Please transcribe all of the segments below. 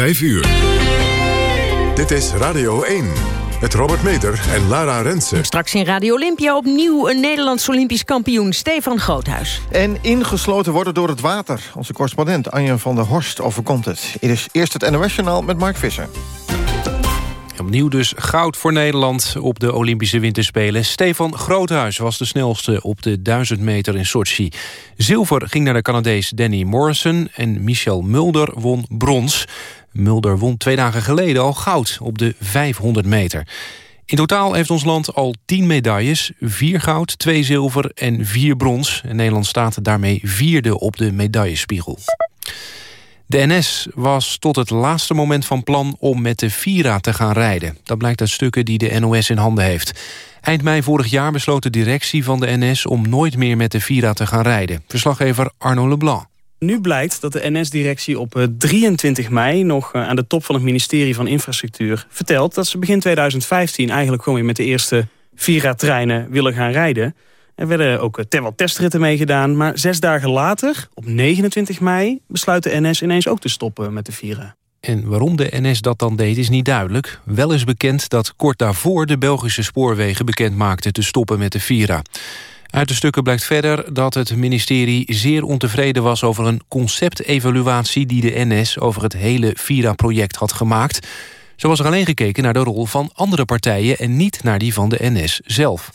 5 uur. Dit is Radio 1. Met Robert Meter en Lara Rensen. Straks in Radio Olympia opnieuw een Nederlands Olympisch kampioen Stefan Groothuis. En ingesloten worden door het water. Onze correspondent Anja van der Horst overkomt het. Het is eerst het NOS-journaal met Mark Visser. Opnieuw dus goud voor Nederland op de Olympische Winterspelen. Stefan Groothuis was de snelste op de 1000 meter in Sochi. Zilver ging naar de Canadees Danny Morrison en Michel Mulder won brons. Mulder won twee dagen geleden al goud op de 500 meter. In totaal heeft ons land al 10 medailles. vier goud, twee zilver en vier brons. En Nederland staat daarmee vierde op de medaillespiegel. De NS was tot het laatste moment van plan om met de Vira te gaan rijden. Dat blijkt uit stukken die de NOS in handen heeft. Eind mei vorig jaar besloot de directie van de NS om nooit meer met de Vira te gaan rijden. Verslaggever Arno Leblanc. Nu blijkt dat de NS-directie op 23 eh, mei... nog eh, aan de top van het ministerie van Infrastructuur vertelt... dat ze begin 2015 eigenlijk gewoon weer met de eerste Vira-treinen willen gaan rijden. Er werden ook ter wat testritten meegedaan. Maar zes dagen later, op 29 mei, besluit de NS ineens ook te stoppen met de Vira. En waarom de NS dat dan deed is niet duidelijk. Wel is bekend dat kort daarvoor de Belgische spoorwegen bekend maakten te stoppen met de Vira. Uit de stukken blijkt verder dat het ministerie zeer ontevreden was... over een conceptevaluatie die de NS over het hele Vira-project had gemaakt. Zo was er alleen gekeken naar de rol van andere partijen... en niet naar die van de NS zelf.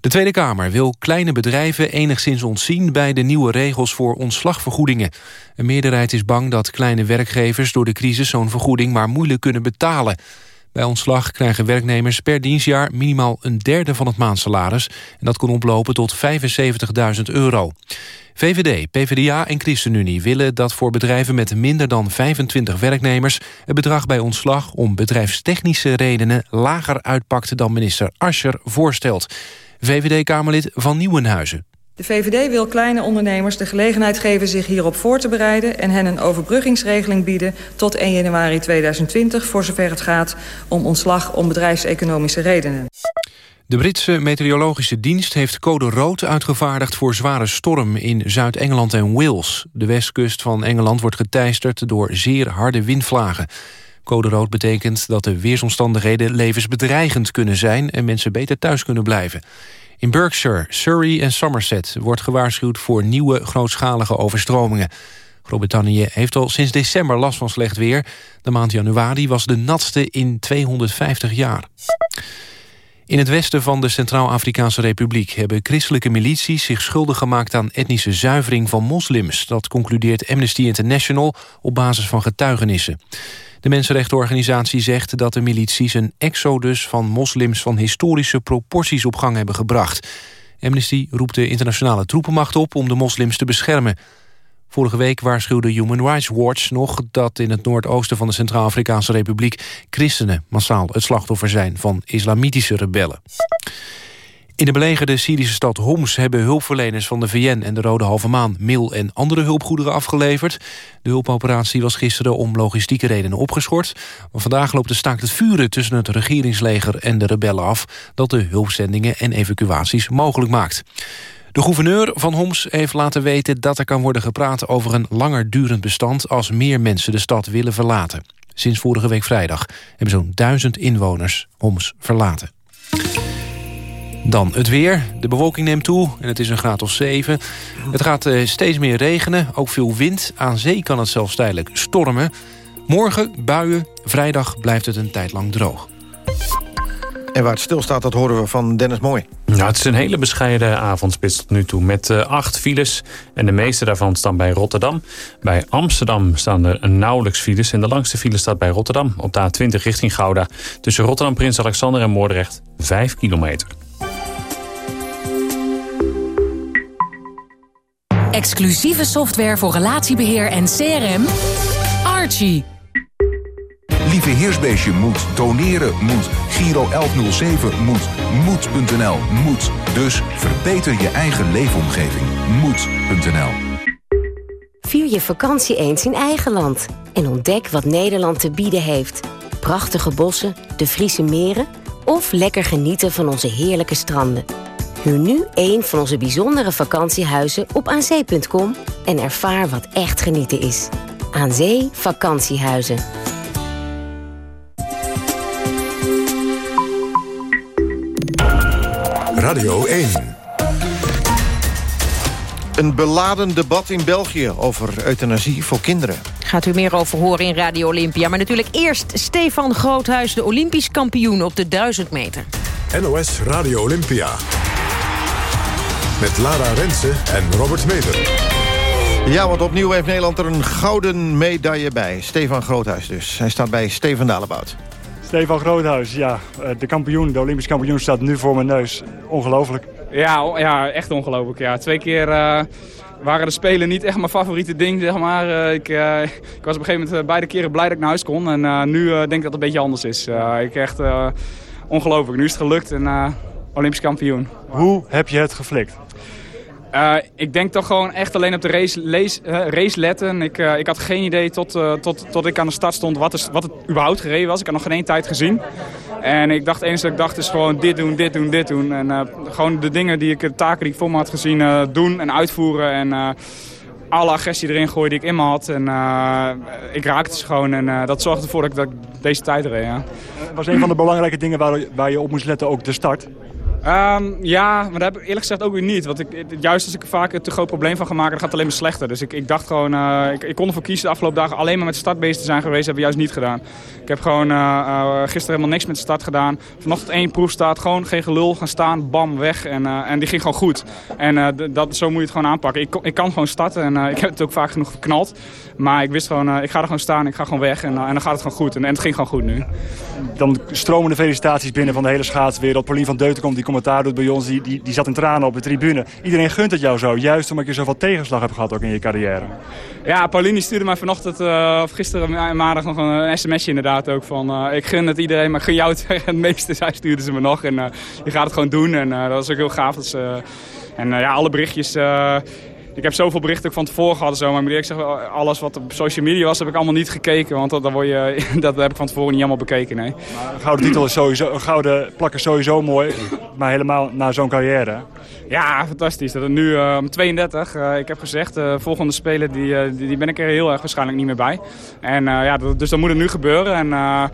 De Tweede Kamer wil kleine bedrijven enigszins ontzien... bij de nieuwe regels voor ontslagvergoedingen. Een meerderheid is bang dat kleine werkgevers... door de crisis zo'n vergoeding maar moeilijk kunnen betalen. Bij ontslag krijgen werknemers per dienstjaar minimaal een derde van het maandsalaris. En dat kan oplopen tot 75.000 euro. VVD, PvdA en ChristenUnie willen dat voor bedrijven met minder dan 25 werknemers... het bedrag bij ontslag om bedrijfstechnische redenen lager uitpakt dan minister Ascher voorstelt. VVD-Kamerlid van Nieuwenhuizen. De VVD wil kleine ondernemers de gelegenheid geven zich hierop voor te bereiden... en hen een overbruggingsregeling bieden tot 1 januari 2020... voor zover het gaat om ontslag om bedrijfseconomische redenen. De Britse meteorologische dienst heeft code rood uitgevaardigd... voor zware storm in Zuid-Engeland en Wales. De westkust van Engeland wordt geteisterd door zeer harde windvlagen. Code rood betekent dat de weersomstandigheden levensbedreigend kunnen zijn... en mensen beter thuis kunnen blijven. In Berkshire, Surrey en Somerset wordt gewaarschuwd voor nieuwe grootschalige overstromingen. Groot-Brittannië heeft al sinds december last van slecht weer. De maand januari was de natste in 250 jaar. In het westen van de Centraal-Afrikaanse Republiek... hebben christelijke milities zich schuldig gemaakt aan etnische zuivering van moslims. Dat concludeert Amnesty International op basis van getuigenissen. De mensenrechtenorganisatie zegt dat de milities een exodus van moslims van historische proporties op gang hebben gebracht. Amnesty roept de internationale troepenmacht op om de moslims te beschermen. Vorige week waarschuwde Human Rights Watch nog dat in het noordoosten van de Centraal-Afrikaanse Republiek christenen massaal het slachtoffer zijn van islamitische rebellen. In de belegerde Syrische stad Homs hebben hulpverleners van de VN en de Rode Halve Maan mil en andere hulpgoederen afgeleverd. De hulpoperatie was gisteren om logistieke redenen opgeschort. Maar vandaag loopt de staakt het vuren tussen het regeringsleger en de rebellen af... dat de hulpzendingen en evacuaties mogelijk maakt. De gouverneur van Homs heeft laten weten dat er kan worden gepraat over een langer durend bestand als meer mensen de stad willen verlaten. Sinds vorige week vrijdag hebben zo'n duizend inwoners Homs verlaten. Dan het weer. De bewolking neemt toe en het is een graad of 7. Het gaat eh, steeds meer regenen, ook veel wind. Aan zee kan het zelfs tijdelijk stormen. Morgen buien, vrijdag blijft het een tijd lang droog. En waar het stilstaat, dat horen we van Dennis Mooi. Nou, het is een hele bescheiden avondspits tot nu toe. Met uh, acht files. En de meeste daarvan staan bij Rotterdam. Bij Amsterdam staan er nauwelijks files. En de langste file staat bij Rotterdam. Op de A20 richting Gouda. Tussen Rotterdam, Prins Alexander en Moordrecht. 5 kilometer. Exclusieve software voor relatiebeheer en CRM. Archie. Lieve Heersbeestje moet, doneren moet, Giro 1107 moet, moed.nl moet. Dus verbeter je eigen leefomgeving. Moed.nl Vier je vakantie eens in eigen land. En ontdek wat Nederland te bieden heeft. Prachtige bossen, de Friese meren... of lekker genieten van onze heerlijke stranden. Huur nu een van onze bijzondere vakantiehuizen op aanzee.com... en ervaar wat echt genieten is. Aan Zee Vakantiehuizen. Radio 1. Een beladen debat in België over euthanasie voor kinderen. Gaat u meer over horen in Radio Olympia. Maar natuurlijk eerst Stefan Groothuis, de Olympisch kampioen op de 1000 meter. NOS Radio Olympia. Met Lara Rensen en Robert Meder. Ja, want opnieuw heeft Nederland er een gouden medaille bij. Stefan Groothuis dus. Hij staat bij Steven Dalebout. Stefan Groothuis, ja. eh, De kampioen, de Olympisch kampioen staat nu voor mijn neus. Ongelooflijk. Ja, ja echt ongelooflijk. Ja. Twee keer eh, waren de Spelen niet echt mijn favoriete ding, zeg maar. Eh, ik, ik was op een gegeven moment beide keren blij dat ik naar huis kon. En eh, nu eh, denk ik dat het een beetje anders is. Eh, ik echt eh, ongelooflijk. Nu is het gelukt en eh, Olympisch kampioen. Hoe heb je het geflikt? Eh, ik denk toch gewoon echt alleen op de race, lees, eh, race letten. Ik, eh, ik had geen idee tot, tot, tot ik aan de start stond wat, is, wat het überhaupt gereden was. Ik had nog geen één tijd gezien. En ik dacht, enige dat ik dacht is gewoon dit doen, dit doen, dit doen. En gewoon de dingen die ik, de taken die ik voor me had gezien, doen en uitvoeren. En alle agressie erin gooien die ik in me had. En ik raakte ze gewoon en dat zorgde ervoor dat ik, dat ik deze tijd reed. Ja. Was een van de belangrijke dingen waar, waar je op moest letten, ook de start. Ehm, ja, maar dat heb ik eerlijk gezegd ook weer niet. Want ik, juist als ik er vaak een te groot probleem van ga maken, dan gaat het alleen maar slechter. Dus ik, ik dacht gewoon, eh, ik, ik kon ervoor kiezen de afgelopen dagen alleen maar met de start bezig te zijn geweest. hebben we juist niet gedaan. Ik heb gewoon eh, gisteren helemaal niks met de start gedaan. Vanochtend één proefstaat, gewoon geen gelul gaan staan, bam, weg. En, en die ging gewoon goed. En dat, zo moet je het gewoon aanpakken. Ik, ik kan gewoon starten en ik heb het ook vaak genoeg geknald. Maar ik wist gewoon, ik ga er gewoon staan, ik ga gewoon weg. En, en dan gaat het gewoon goed. En, en het ging gewoon goed nu. Dan stromen de felicitaties binnen van de hele schaatswereld. Paulien van Deutenkom, die commentaar bij ons, die, die, die zat in tranen op de tribune. Iedereen gunt het jou zo, juist omdat je zoveel tegenslag hebt gehad ook in je carrière. Ja, Pauline stuurde mij vanochtend, eh, of gisteren ma- maandag nog een, sms'je inderdaad ook van... eh, ik gun het iedereen, maar ik gun jou het het meeste. Zij stuurde ze me nog en eh, je gaat het gewoon doen. En dat is ook heel gaaf. Dat ze, en ja, alle berichtjes... ik heb zoveel berichten ook van tevoren gehad zo, maar ik moet eerlijk zeggen, alles wat op social media was, heb ik allemaal niet gekeken. Want dat, dan word je, dat heb ik van tevoren niet allemaal bekeken, nee. Gouden titel is sowieso, een gouden plak is sowieso mooi, maar helemaal na zo'n carrière. Ja, fantastisch. Dat het nu eh, om 32. eh, ik heb gezegd, de volgende spelen die, eh, die, die ben ik er heel erg waarschijnlijk niet meer bij. En eh, ja, dat- dus dat moet het nu gebeuren. En eh,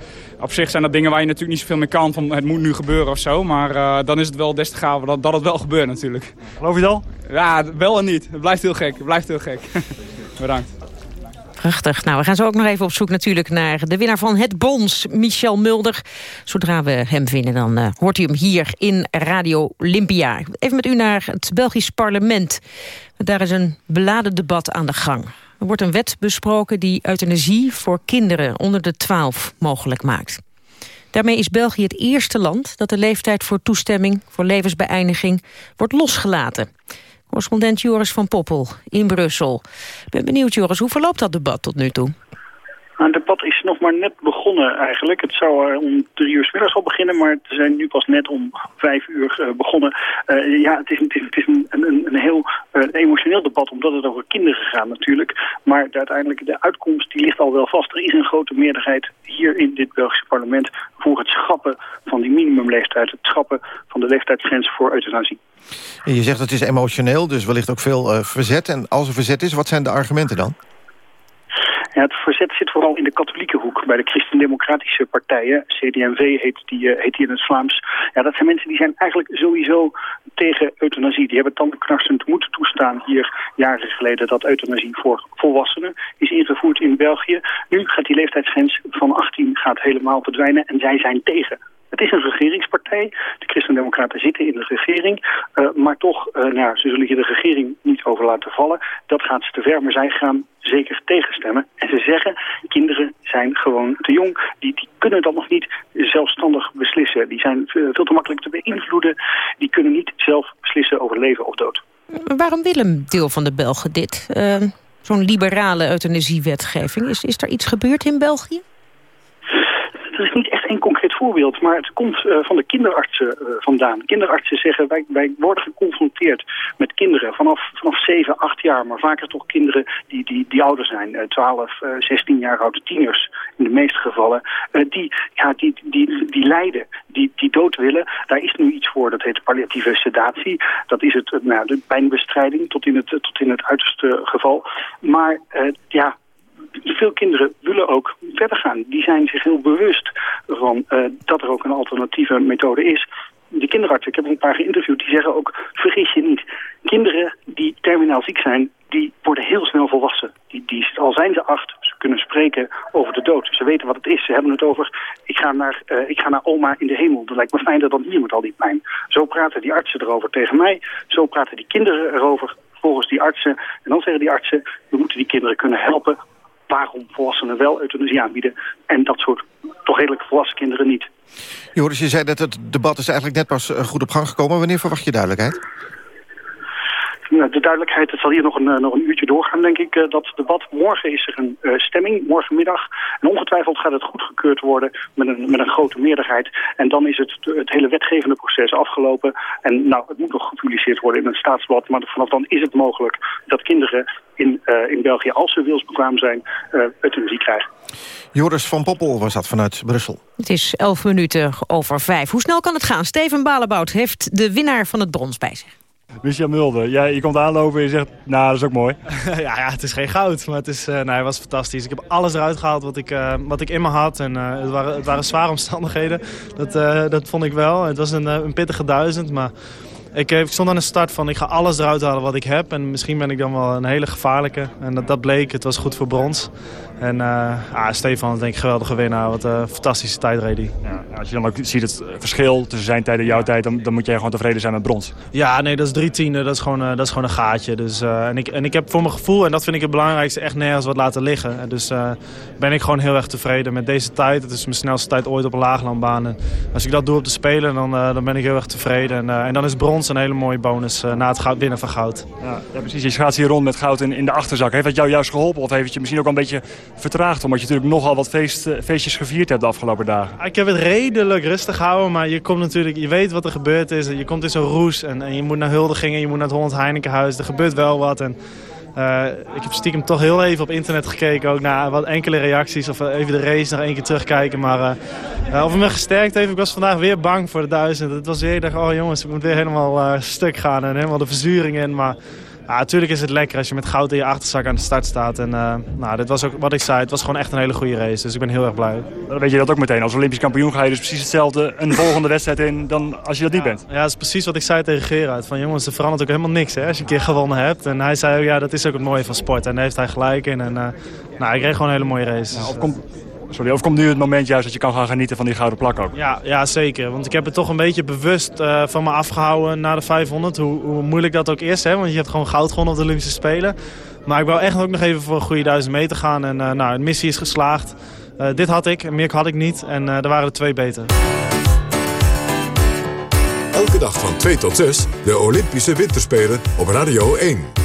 op zich zijn dat dingen waar je natuurlijk niet zoveel mee kan. Van het moet nu gebeuren of zo. Maar eh, dan is het wel des te gaver dat, dat het wel gebeurt natuurlijk. Geloof je dat? Ja, wel en niet. Het blijft heel gek. Het blijft heel gek. Bedankt. Prachtig. Nou, we gaan zo ook nog even op zoek natuurlijk naar de winnaar van het brons, Michel Mulder. Zodra we hem vinden, dan eh, hoort u hem hier in Radio Olympia. Even met u naar het Belgisch parlement. Daar is een beladen debat aan de gang. Er wordt een wet besproken die euthanasie voor kinderen onder de 12 mogelijk maakt. Daarmee is België het eerste land dat de leeftijd voor toestemming voor levensbeëindiging wordt losgelaten. Correspondent Joris van Poppel in Brussel. Ik ben benieuwd, Joris, hoe verloopt dat debat tot nu toe? Nou, het debat is nog maar net begonnen eigenlijk. Het zou eh, om drie uur 's middags al beginnen, maar we zijn nu pas net om vijf uur eh, begonnen. Eh, ja, het is, het is, een, een, een heel emotioneel debat, omdat het over kinderen gaat natuurlijk. Maar de, uiteindelijk de uitkomst die ligt al wel vast. Er is een grote meerderheid hier in dit Belgische parlement voor het schrappen van die minimumleeftijd. Het schrappen van de leeftijdsgrens voor euthanasie. Je zegt het is emotioneel, dus wellicht ook veel verzet. En als er verzet is, wat zijn de argumenten dan? Ja, het verzet zit vooral in de katholieke hoek. Bij de christendemocratische partijen, CDMV heet die, eh, heet die in het Vlaams. Ja, dat zijn mensen die zijn eigenlijk sowieso tegen euthanasie. Die hebben tandenknarsend moeten toestaan hier jaren geleden... dat euthanasie voor volwassenen is ingevoerd in België. Nu gaat die leeftijdsgrens van 18 gaat helemaal verdwijnen en zij zijn tegen. Het is een regeringspartij. De Christendemocraten zitten in de regering. eh, maar toch, eh, nou, ja, ze zullen hier de regering niet over laten vallen. Dat gaat ze te ver, maar zij gaan zeker tegenstemmen. En ze zeggen, kinderen zijn gewoon te jong. Die, die kunnen dat nog niet zelfstandig beslissen. Die zijn eh, veel te makkelijk te beïnvloeden. Die kunnen niet zelf beslissen over leven of dood. Waarom wil een deel van de Belgen dit? Zo'n liberale euthanasiewetgeving. Is, is er iets gebeurd in België? Er is niet één concreet voorbeeld, maar het komt eh, van de kinderartsen eh, vandaan. Kinderartsen zeggen, wij, wij worden geconfronteerd met kinderen vanaf, vanaf 7, 8 jaar, maar vaker toch kinderen die, die, die ouder zijn, eh, 12, eh, 16 jaar oude tieners in de meeste gevallen, die, ja, die, die, die lijden, die, die dood willen. Daar is nu iets voor, dat heet palliatieve sedatie. Dat is het, nou, de pijnbestrijding tot in het, tot in het uiterste geval. Maar ja, veel kinderen willen ook verder gaan. Die zijn zich heel bewust van dat er ook een alternatieve methode is de kinderartsen, ik heb een paar geïnterviewd, die zeggen ook, vergis je niet. Kinderen die terminaal ziek zijn, die worden heel snel volwassen. Die, die, al zijn ze acht, ze kunnen spreken over de dood. Ze weten wat het is. Ze hebben het over, ik ga naar, uh, ik ga naar oma in de hemel. Dat lijkt me fijner dan hier met al die pijn. Zo praten die artsen erover tegen mij. Zo praten die kinderen erover volgens die artsen. En dan zeggen die artsen, we moeten die kinderen kunnen helpen. Waarom volwassenen wel euthanasie aanbieden en dat soort toch redelijk volwassen kinderen niet. Joris, je zei dat het debat is eigenlijk net pas eh, goed op gang gekomen. Wanneer verwacht je duidelijkheid? Nou, de duidelijkheid, het zal hier nog een, eh, nog een uurtje doorgaan, denk ik, eh, dat debat. Morgen is er een uh, stemming, morgenmiddag. En ongetwijfeld gaat het goedgekeurd worden met een, met een grote meerderheid. En dan is het, het hele wetgevende proces afgelopen. En nou, het moet nog gepubliceerd worden in het staatsblad. Maar vanaf dan is het mogelijk dat kinderen in, uh, in België, als ze wilsbekwaam zijn, uh, euthanasie krijgen. Joris van Poppel was dat vanuit Brussel. Het is elf minuten over vijf. Hoe snel kan het gaan? Steven Balebout heeft de winnaar van het brons bij zich. Michel Mulder, jij, je komt aanlopen en je zegt, nou, dat is ook mooi. ja, ja, het is geen goud, maar het, is, uh, het was fantastisch. Ik heb alles eruit gehaald wat ik, uh, wat ik in me had. En uh, het, waren, het waren zware omstandigheden, dat, dat vond ik wel. Het was een, een pittige duizend, maar ik, ik, stond aan de start van ik ga alles eruit halen wat ik heb. En misschien ben ik dan wel een hele gevaarlijke. En dat, dat bleek, het was goed voor brons. En uh, ah, Stefan, denk ik, geweldige winnaar. Wat een fantastische tijd reed hij. Ja, als je dan ook ziet het verschil tussen zijn tijd en jouw tijd... dan, dan moet jij gewoon tevreden zijn met brons. Ja, nee, dat is drie tiende. Dat is gewoon, uh, dat is gewoon een gaatje. Dus, uh, en, ik, en ik heb voor mijn gevoel, en dat vind ik het belangrijkste... echt nergens wat laten liggen. En dus ben ik gewoon heel erg tevreden met deze tijd. Het is mijn snelste tijd ooit op een laaglandbaan. En als ik dat doe op de Spelen, dan, dan ben ik heel erg tevreden. En, en dan is brons een hele mooie bonus na het goud, winnen van goud. Ja, ja, precies. Je gaat hier rond met goud in, in de achterzak. Heeft dat jou juist geholpen? Of heeft het je misschien ook een beetje vertraagd? Omdat je natuurlijk nogal wat feest, feestjes gevierd hebt de afgelopen dagen. Ik heb het redelijk rustig gehouden, maar je komt natuurlijk, je weet wat er gebeurd is. Je komt in zo'n roes en, en, je moet naar huldigingen, je moet naar het Holland Heinekenhuis. Er gebeurt wel wat en uh, ik heb stiekem toch heel even op internet gekeken, ook naar wat enkele reacties. Of even de race nog één keer terugkijken. Maar of het me gesterkt heeft, ik was vandaag weer bang voor de duizend. Het was weer, ik dacht, oh jongens, ik moet weer helemaal stuk gaan en helemaal de verzuring in. Maar ja, natuurlijk is het lekker als je met goud in je achterzak aan de start staat. En uh, nou, dit was ook wat ik zei, het was gewoon echt een hele goede race. Dus ik ben heel erg blij. Dan weet je dat ook meteen. Als Olympisch kampioen ga je dus precies hetzelfde een volgende wedstrijd in dan als je dat niet bent. Ja, dat is precies wat ik zei tegen Gerard. Van jongens, er verandert ook helemaal niks hè, als je een keer gewonnen hebt. En hij zei, ja, dat is ook het mooie van sport. En daar heeft hij gelijk in. En uh, nou, ik kreeg gewoon een hele mooie race. Sorry, of komt nu het moment juist dat je kan gaan genieten van die gouden plak ook? Ja, ja zeker. Want ik heb het toch een beetje bewust uh, van me afgehouden na de 500. Hoe, hoe, moeilijk dat ook is, hè? want je hebt gewoon goud gewonnen op de Olympische Spelen. Maar ik wil echt ook nog even voor een goede duizend meter gaan. En uh, nou, de missie is geslaagd. Uh, dit had ik, meer had ik niet. En er waren er twee beter. Elke dag van 2 tot 6, de Olympische Winterspelen op Radio 1.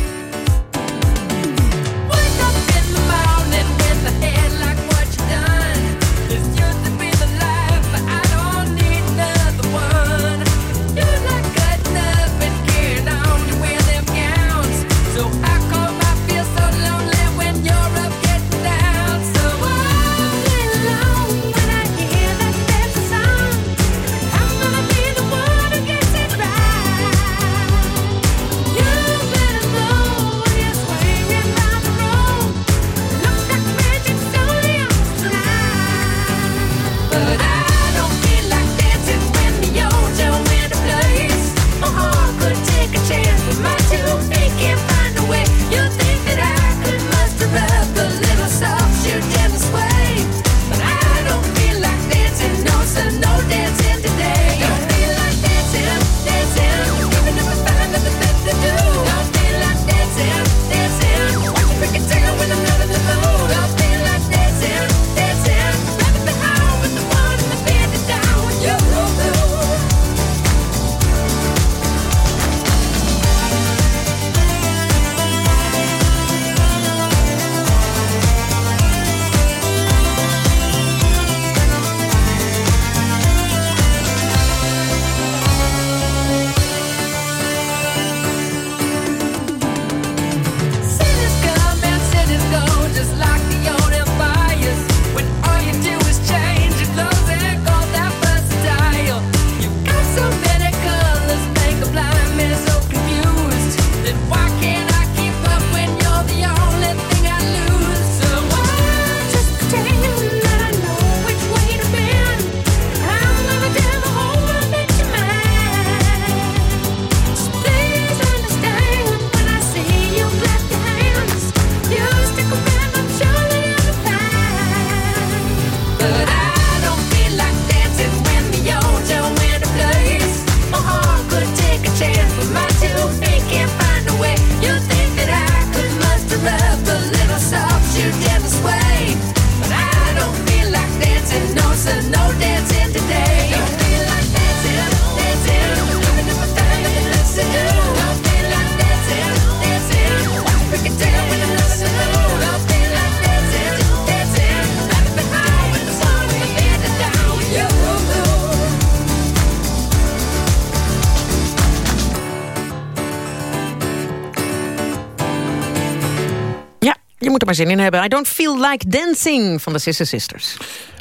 Maar zin in hebben. I don't feel like dancing van de Sister Sisters.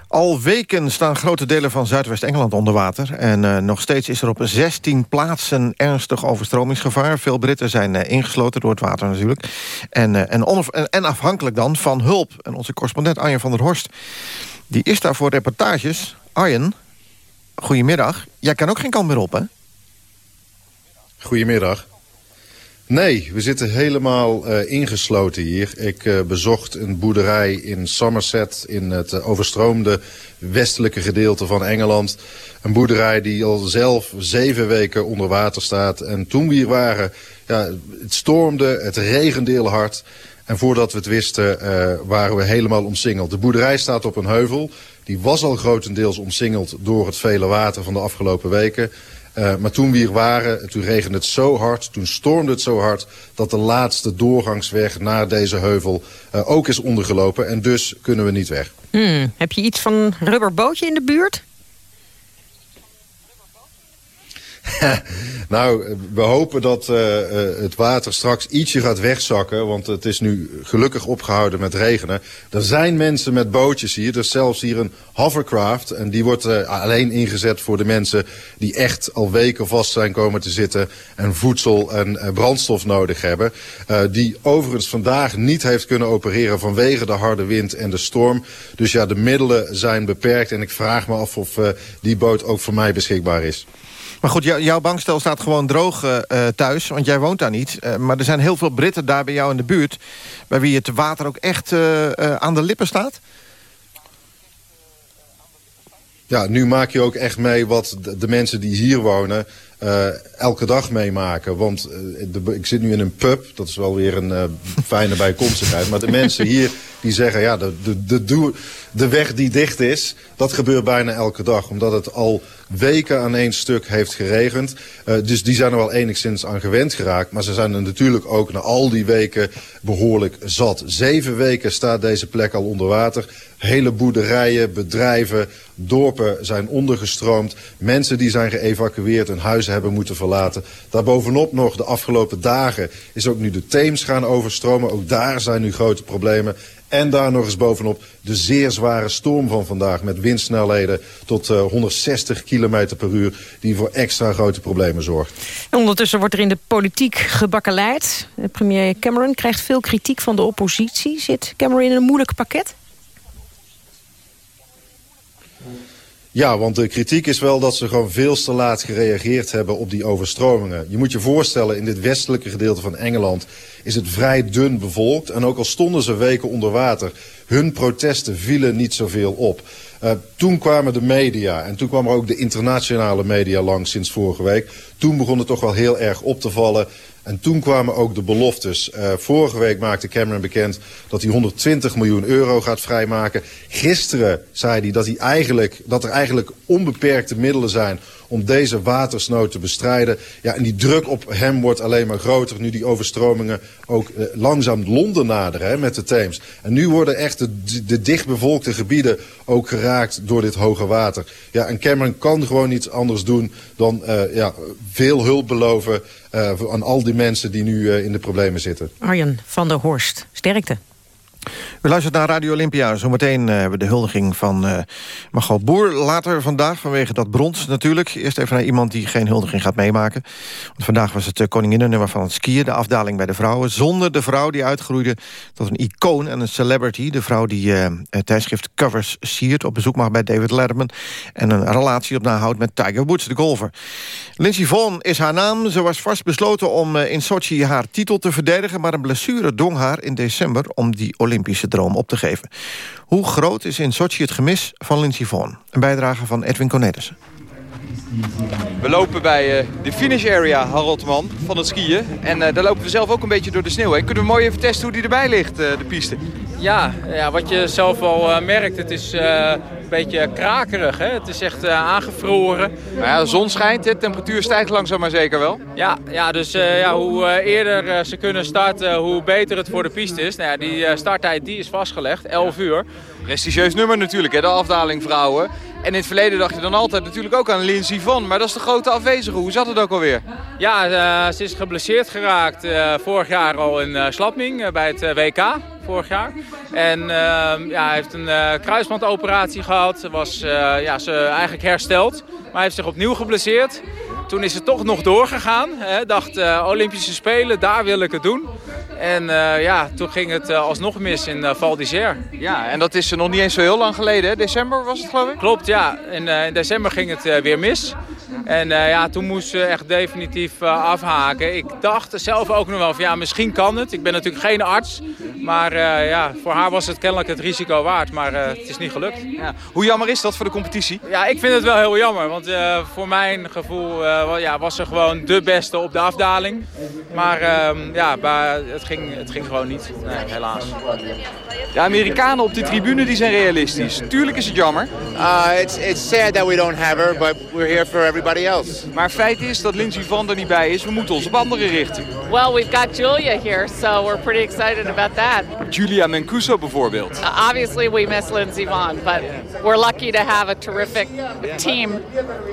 Al weken staan grote delen van Zuidwest-Engeland onder water. En uh, nog steeds is er op 16 plaatsen ernstig overstromingsgevaar. Veel Britten zijn uh, ingesloten door het water natuurlijk. En, uh, en, en, en, afhankelijk dan van hulp. En onze correspondent Arjen van der Horst... die is daar voor reportages. Arjen, goedemiddag. Jij kan ook geen kant meer op, hè? Goedemiddag. Nee, we zitten helemaal uh, ingesloten hier. Ik uh, bezocht een boerderij in Somerset in het uh, overstroomde westelijke gedeelte van Engeland. Een boerderij die al zelf zeven weken onder water staat. En toen we hier waren, ja, het stormde, het regende heel hard. En voordat we het wisten waren we helemaal omsingeld. De boerderij staat op een heuvel. Die was al grotendeels omsingeld door het vele water van de afgelopen weken. Uh, maar toen we hier waren, toen regende het zo hard, toen stormde het zo hard... dat de laatste doorgangsweg naar deze heuvel uh, ook is ondergelopen. En dus kunnen we niet weg. Hmm. Heb je iets van een rubberbootje in de buurt? nou, we hopen dat uh, het water straks ietsje gaat wegzakken. Want het is nu gelukkig opgehouden met regenen. Er zijn mensen met bootjes hier. Er is zelfs hier een hovercraft. En die wordt uh, alleen ingezet voor de mensen die echt al weken vast zijn komen te zitten. En voedsel en brandstof nodig hebben. die overigens vandaag niet heeft kunnen opereren vanwege de harde wind en de storm. Dus ja, de middelen zijn beperkt. En ik vraag me af of die boot ook voor mij beschikbaar is. Maar goed, jouw bankstel staat gewoon droog uh, thuis, want jij woont daar niet. Uh, maar er zijn heel veel Britten daar bij jou in de buurt... bij wie het water ook echt aan de lippen staat? Ja, nu maak je ook echt mee wat de, mensen die hier wonen... elke dag meemaken. Want de, ik zit nu in een pub, dat is wel weer een fijne bijkomstigheid. Maar de mensen hier die zeggen, ja, de, de, de, de weg die dicht is... dat gebeurt bijna elke dag, omdat het al weken aan één stuk heeft geregend. Dus die zijn er wel enigszins aan gewend geraakt. Maar ze zijn er natuurlijk ook na al die weken behoorlijk zat. Zeven weken staat deze plek al onder water. Hele boerderijen, bedrijven, dorpen zijn ondergestroomd. Mensen die zijn geëvacueerd en huizen hebben moeten verlaten. Daarbovenop nog de afgelopen dagen is ook nu de Theems gaan overstromen. Ook daar zijn nu grote problemen. En daar nog eens bovenop de zeer zware storm van vandaag... met windsnelheden tot uh, 160 km per uur... die voor extra grote problemen zorgt. ondertussen wordt er in de politiek gebakkeleid. Premier Cameron krijgt veel kritiek van de oppositie. Zit Cameron in een moeilijk pakket? Ja, want de kritiek is wel dat ze gewoon veel te laat gereageerd hebben op die overstromingen. Je moet je voorstellen, in dit westelijke gedeelte van Engeland is het vrij dun bevolkt. En ook al stonden ze weken onder water, hun protesten vielen niet zoveel op. Uh, toen kwamen de media en toen kwam er ook de internationale media langs sinds vorige week. Toen begon het toch wel heel erg op te vallen en toen kwamen ook de beloftes. Uh, vorige week maakte Cameron bekend dat hij 120 miljoen euro gaat vrijmaken. Gisteren zei hij dat, hij eigenlijk, dat er eigenlijk onbeperkte middelen zijn om deze watersnood te bestrijden. Ja, en die druk op hem wordt alleen maar groter... nu die overstromingen ook uh, langzaam Londen naderen met de Theems. En nu worden echt de, dichtbevolkte gebieden ook geraakt door dit hoge water. Ja, en Cameron kan gewoon niets anders doen dan uh, ja, veel hulp beloven... Uh, aan al die mensen die nu in de problemen zitten. Arjen van der Horst, sterkte. U luistert naar Radio Olympia. Zometeen uh, hebben we de huldiging van uh, Margot Boer. Later vandaag, vanwege dat brons natuurlijk. Eerst even naar iemand die geen huldiging gaat meemaken. Want vandaag was het uh, koninginnennummer van het skiën. De afdaling bij de vrouwen. Zonder de vrouw die uitgroeide tot een icoon en een celebrity. De vrouw die het tijdschrift Covers siert. Op bezoek mag bij David Letterman. En een relatie op nahoudt met Tiger Woods, de golfer. Lindsey Vonn is haar naam. Ze was vast besloten om in Sochi haar titel te verdedigen. Maar een blessure dwong haar in december om die Olympische Olympische droom op te geven. Hoe groot is in Sochi het gemis van Lindsey Vonn? Een bijdrage van Edwin Cornelissen. We lopen bij uh, de finish area, Haroldman, van het skiën. En uh, daar lopen we zelf ook een beetje door de sneeuw. Kunnen we mooi even testen hoe die erbij ligt, uh, de piste? Ja, ja, wat je zelf al merkt, het is een beetje krakerig. Hè? Het is echt aangevroren. Nou ja, de zon schijnt, de temperatuur stijgt langzaam maar zeker wel. Ja, ja dus ja, hoe eerder ze kunnen starten, hoe beter het voor de piste is. Nou ja, die starttijd die is vastgelegd, 11 uur. Prestigieus nummer natuurlijk, hè, de afdaling vrouwen. En in het verleden dacht je dan altijd natuurlijk ook aan Lindsey Van. Maar dat is de grote afwezige. Hoe zat het ook alweer? Ja, uh, ze is geblesseerd geraakt uh, vorig jaar al in uh, Slapming bij het WK. Vorig jaar. En ehm, ja, heeft een kruisbandoperatie gehad. Was ja, ze eigenlijk hersteld. Maar heeft zich opnieuw geblesseerd. Toen is het toch nog doorgegaan. Hè. Dacht Olympische Spelen, daar wil ik het doen. En uh, ja, toen ging het uh, alsnog mis in uh, Val d'Isère. Ja, en dat is nog niet eens zo heel lang geleden, hè? December was het geloof ik? Klopt, ja. In, in december ging het weer mis. En ja, toen moest ze echt definitief afhaken. Ik dacht zelf ook nog wel van ja, misschien kan het. Ik ben natuurlijk geen arts. Maar ja, voor haar was het kennelijk het risico waard. Maar het is niet gelukt. Ja. Hoe jammer is dat voor de competitie? Ja, ik vind het wel heel jammer. Want voor mijn gevoel ja, was ze gewoon de beste op de afdaling. Maar ehm, ja, het ging, het ging gewoon niet. Nee, helaas. De Amerikanen op de tribune die zijn realistisch. Tuurlijk is het jammer. Uh, it's, it's sad that we don't have her, but we're here for everybody else. Maar feit is dat Lindsey Van er niet bij is. We moeten ons op anderen richten. Well, we've got Julia here, so we're pretty excited about that. Julia Mancuso bijvoorbeeld. Uh, obviously we miss Lindsey Vonn, but we're lucky to have a terrific team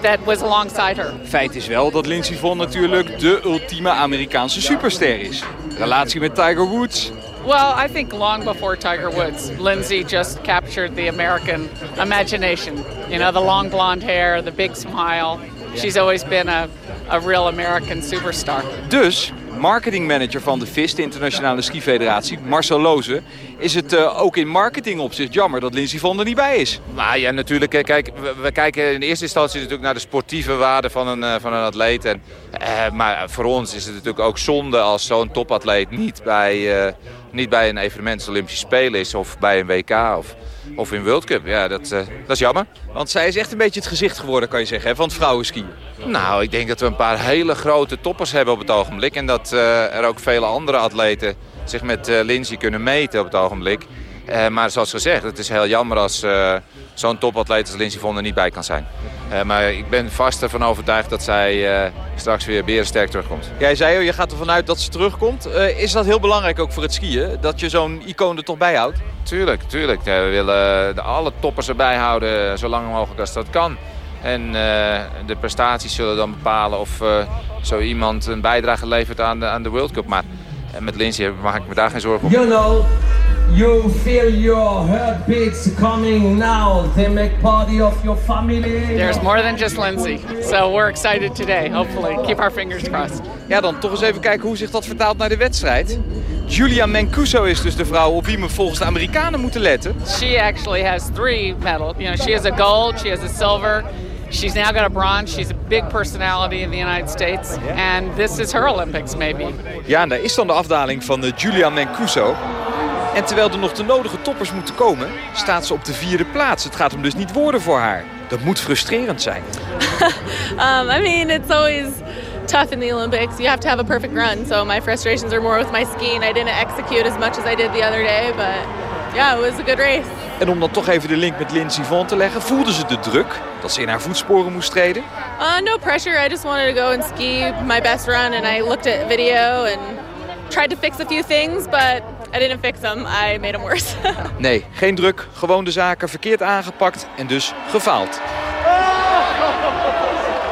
that was alongside her. Feit is wel dat Lindsey Vonn natuurlijk de ultieme Amerikaanse superster is. Relatie met Tiger Woods. Well, I think long before Tiger Woods, Lindsay just captured the American imagination. You know, the long blonde hair, the big smile. She's always been a, a real American superstar. Dus, marketingmanager van de FIS, de Internationale Ski Federatie, Marcel Loze, is het uh, ook in marketing opzicht jammer dat Lindsay Von er niet bij is. Nou ja, natuurlijk. Kijk, we, we, kijken in eerste instantie natuurlijk naar de sportieve waarde van een, uh, van een atleet. En, uh, maar voor ons is het natuurlijk ook zonde als zo'n topatleet niet bij, niet bij een evenement als Olympische Spelen is of bij een WK of, of in World Cup. Ja, dat, dat is jammer. Want zij is echt een beetje het gezicht geworden, kan je zeggen, hè, van het vrouwenskiën. Nou, ik denk dat we een paar hele grote toppers hebben op het ogenblik. En dat er ook vele andere atleten zich met uh, Lindsay kunnen meten op het ogenblik. Uh, maar zoals gezegd, het is heel jammer als uh, zo'n topatleet als Lindsay Vonn er niet bij kan zijn. maar ik ben vast ervan overtuigd dat zij straks weer berensterk terugkomt. Jij zei al, je gaat ervan uit dat ze terugkomt. is dat heel belangrijk ook voor het skiën? Dat je zo'n icoon er toch bij houdt? Tuurlijk, tuurlijk. we willen alle toppers erbij houden, zo lang mogelijk als dat kan. En de prestaties zullen dan bepalen of zo iemand een bijdrage levert aan de, aan de World Cup. Maar en met Lindsay maak ik me daar geen zorgen om. You know, you feel your heartbeats coming now. They make party of your family. There's more than just Lindsay. So we're excited today, hopefully. Keep our fingers crossed. Ja, dan toch eens even kijken hoe zich dat vertaalt naar de wedstrijd. Julia Mancuso is dus de vrouw op wie we volgens de Amerikanen moeten letten. She actually has three medals. You know, she has a gold, she has a silver, She's now got a bronze. She's a big personality in the United States. And this is her Olympics, maybe. Ja, en daar is dan de afdaling van uh, Julia Mancuso. En terwijl er nog de nodige toppers moeten komen, staat ze op de vierde plaats. Het gaat hem dus niet worden voor haar. Dat moet frustrerend zijn. um, I mean, it's always tough in the Olympics. You have to have a perfect run. So my frustrations are more with my skiing. I didn't execute as much as I did the other day, but yeah, it was a good race. En om dan toch even de link met Lindsey Vonn te leggen, voelde ze de druk dat ze in haar voetsporen moest treden? Uh, no pressure. I just wanted to go and ski my best run and I looked at video and tried to fix a few things, but I didn't fix them. I made them worse. nee, geen druk, gewoon de zaken verkeerd aangepakt en dus gefaald.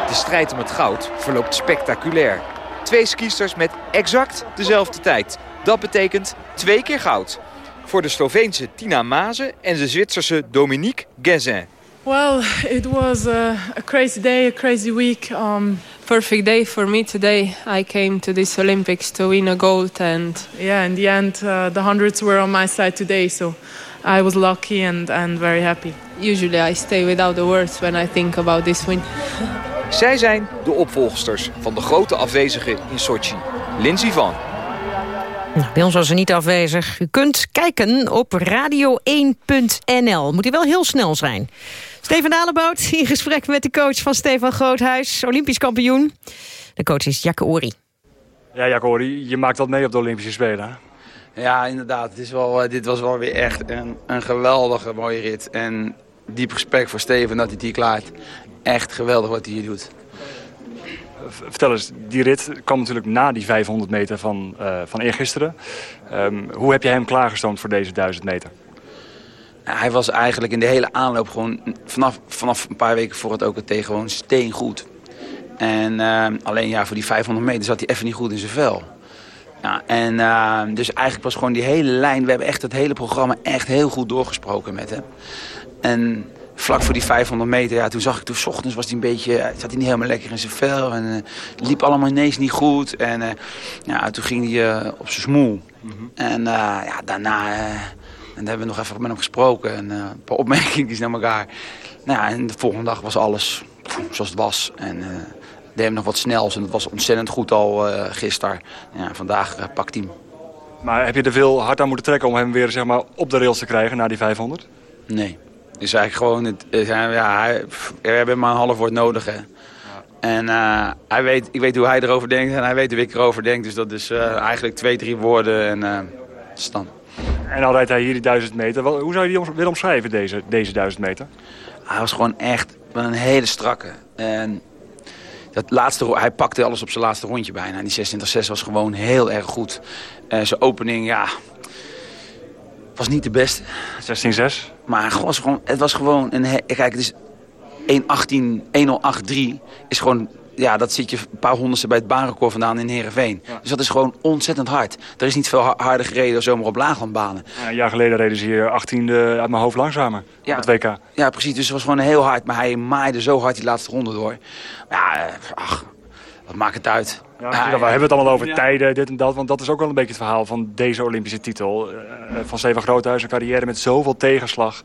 De strijd om het goud verloopt spectaculair. Twee skiesters met exact dezelfde tijd. Dat betekent twee keer goud. Voor de Sloveense Tina Maze en de Zwitserse Dominique Guezin. Well, it was a, a, crazy day, a crazy week. Um, Perfect day for me today. I came to this Olympics to win a gold, and yeah, in the end, uh, the hundreds were on my side today. So I was lucky and and very happy. Usually, I stay without the words when I think about this win. Zij zijn de opvolgsters van de grote afwezige in Sochi, Lindsey Van. Nou, bij ons was ze niet afwezig. U kunt kijken op radio1.nl. Moet u wel heel snel zijn. Steven Dalebout in gesprek met de coach van Stefan Groothuis. Olympisch kampioen. De coach is Jacke Ori. Ja, Jacke Ori, je maakt dat mee op de Olympische Spelen. Ja, inderdaad. Het is wel, eh, dit was wel weer echt een, een geweldige mooie rit. En diep respect voor Steven dat hij die klaart. Echt geweldig wat hij hier doet. Vertel eens, die rit kwam natuurlijk na die 500 meter van, uh, van eergisteren. Um, hoe heb je hem klaargestoomd voor deze 1000 meter? hij was eigenlijk in de hele aanloop gewoon vanaf, vanaf een paar weken voor het OKT gewoon steengoed. En uh, alleen ja, voor die 500 meter zat hij even niet goed in zijn vel. Ja, en uh, dus eigenlijk was gewoon die hele lijn, we hebben echt het hele programma echt heel goed doorgesproken met hem. En vlak voor die 500 meter, ja, toen zag ik, toen s ochtends was hij een beetje, zat hij niet helemaal lekker in zijn vel. En uh, liep allemaal ineens niet goed. En uh, ja, toen ging hij op zijn smoel. Mm -hmm. En ja, daarna en daar hebben we nog even met hem gesproken. En een paar opmerkingen naar elkaar. Nou ja, en de volgende dag was alles zoals het was. En deed hem nog wat snels. En dat was ontzettend goed al gisteren. Ja, vandaag pakt hij hem. Maar heb je er veel hard aan moeten trekken om hem weer zeg maar, op de rails te krijgen na die 500? Nee. Is eigenlijk gewoon... Het, ja, hij, we hebben maar een half woord nodig, hè. En uh, hij weet, ik weet hoe hij erover denkt en hij weet hoe ik erover denk. Dus dat is uh, eigenlijk twee, drie woorden en uh, stand. En dan rijdt hij hier die duizend meter. Hoe zou je die willen omschrijven, deze, deze duizend meter? Hij was gewoon echt een hele strakke. En dat laatste, hij pakte alles op zijn laatste rondje bijna. Die 26-6 was gewoon heel erg goed. Uh, zijn opening, ja, was niet de beste. 16-6? Maar het was gewoon, het was gewoon een... Kijk, het is 1.18, 1.083 is gewoon ja, dat zit je een paar honderdste bij het baanrecord vandaan in Heerenveen. Ja. Dus dat is gewoon ontzettend hard. Er is niet veel harder gereden zomaar op laaglandbanen. Ja, een jaar geleden reden ze hier 18e uit mijn hoofd langzamer ja. op het WK. Ja, precies. Dus het was gewoon heel hard. Maar hij maaide zo hard die laatste ronde door. Ja, ach, wat maakt het uit? Ja, we hebben het allemaal over ja. tijden, dit en dat. Want dat is ook wel een beetje het verhaal van deze Olympische titel. Uh, van Steven Groothuis, een carrière met zoveel tegenslag.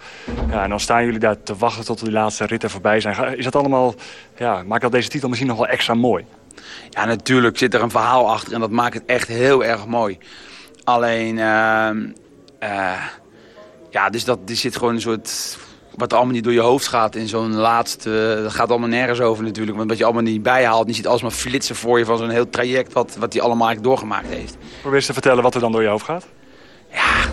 Ja, en dan staan jullie daar te wachten tot die laatste ritten voorbij zijn. Is dat allemaal, ja, maakt dat deze titel misschien nog wel extra mooi? Ja, natuurlijk zit er een verhaal achter en dat maakt het echt heel erg mooi. Alleen, uh, uh, ja, dus dat er zit gewoon een soort wat allemaal niet door je hoofd gaat in zo'n laatste... Dat gaat allemaal nergens over natuurlijk. Want wat je allemaal niet bijhaalt. Je ziet alsmaar flitsen voor je van zo'n heel traject... wat, wat hij allemaal eigenlijk doorgemaakt heeft. Probeer eens te vertellen wat er dan door je hoofd gaat. Ja.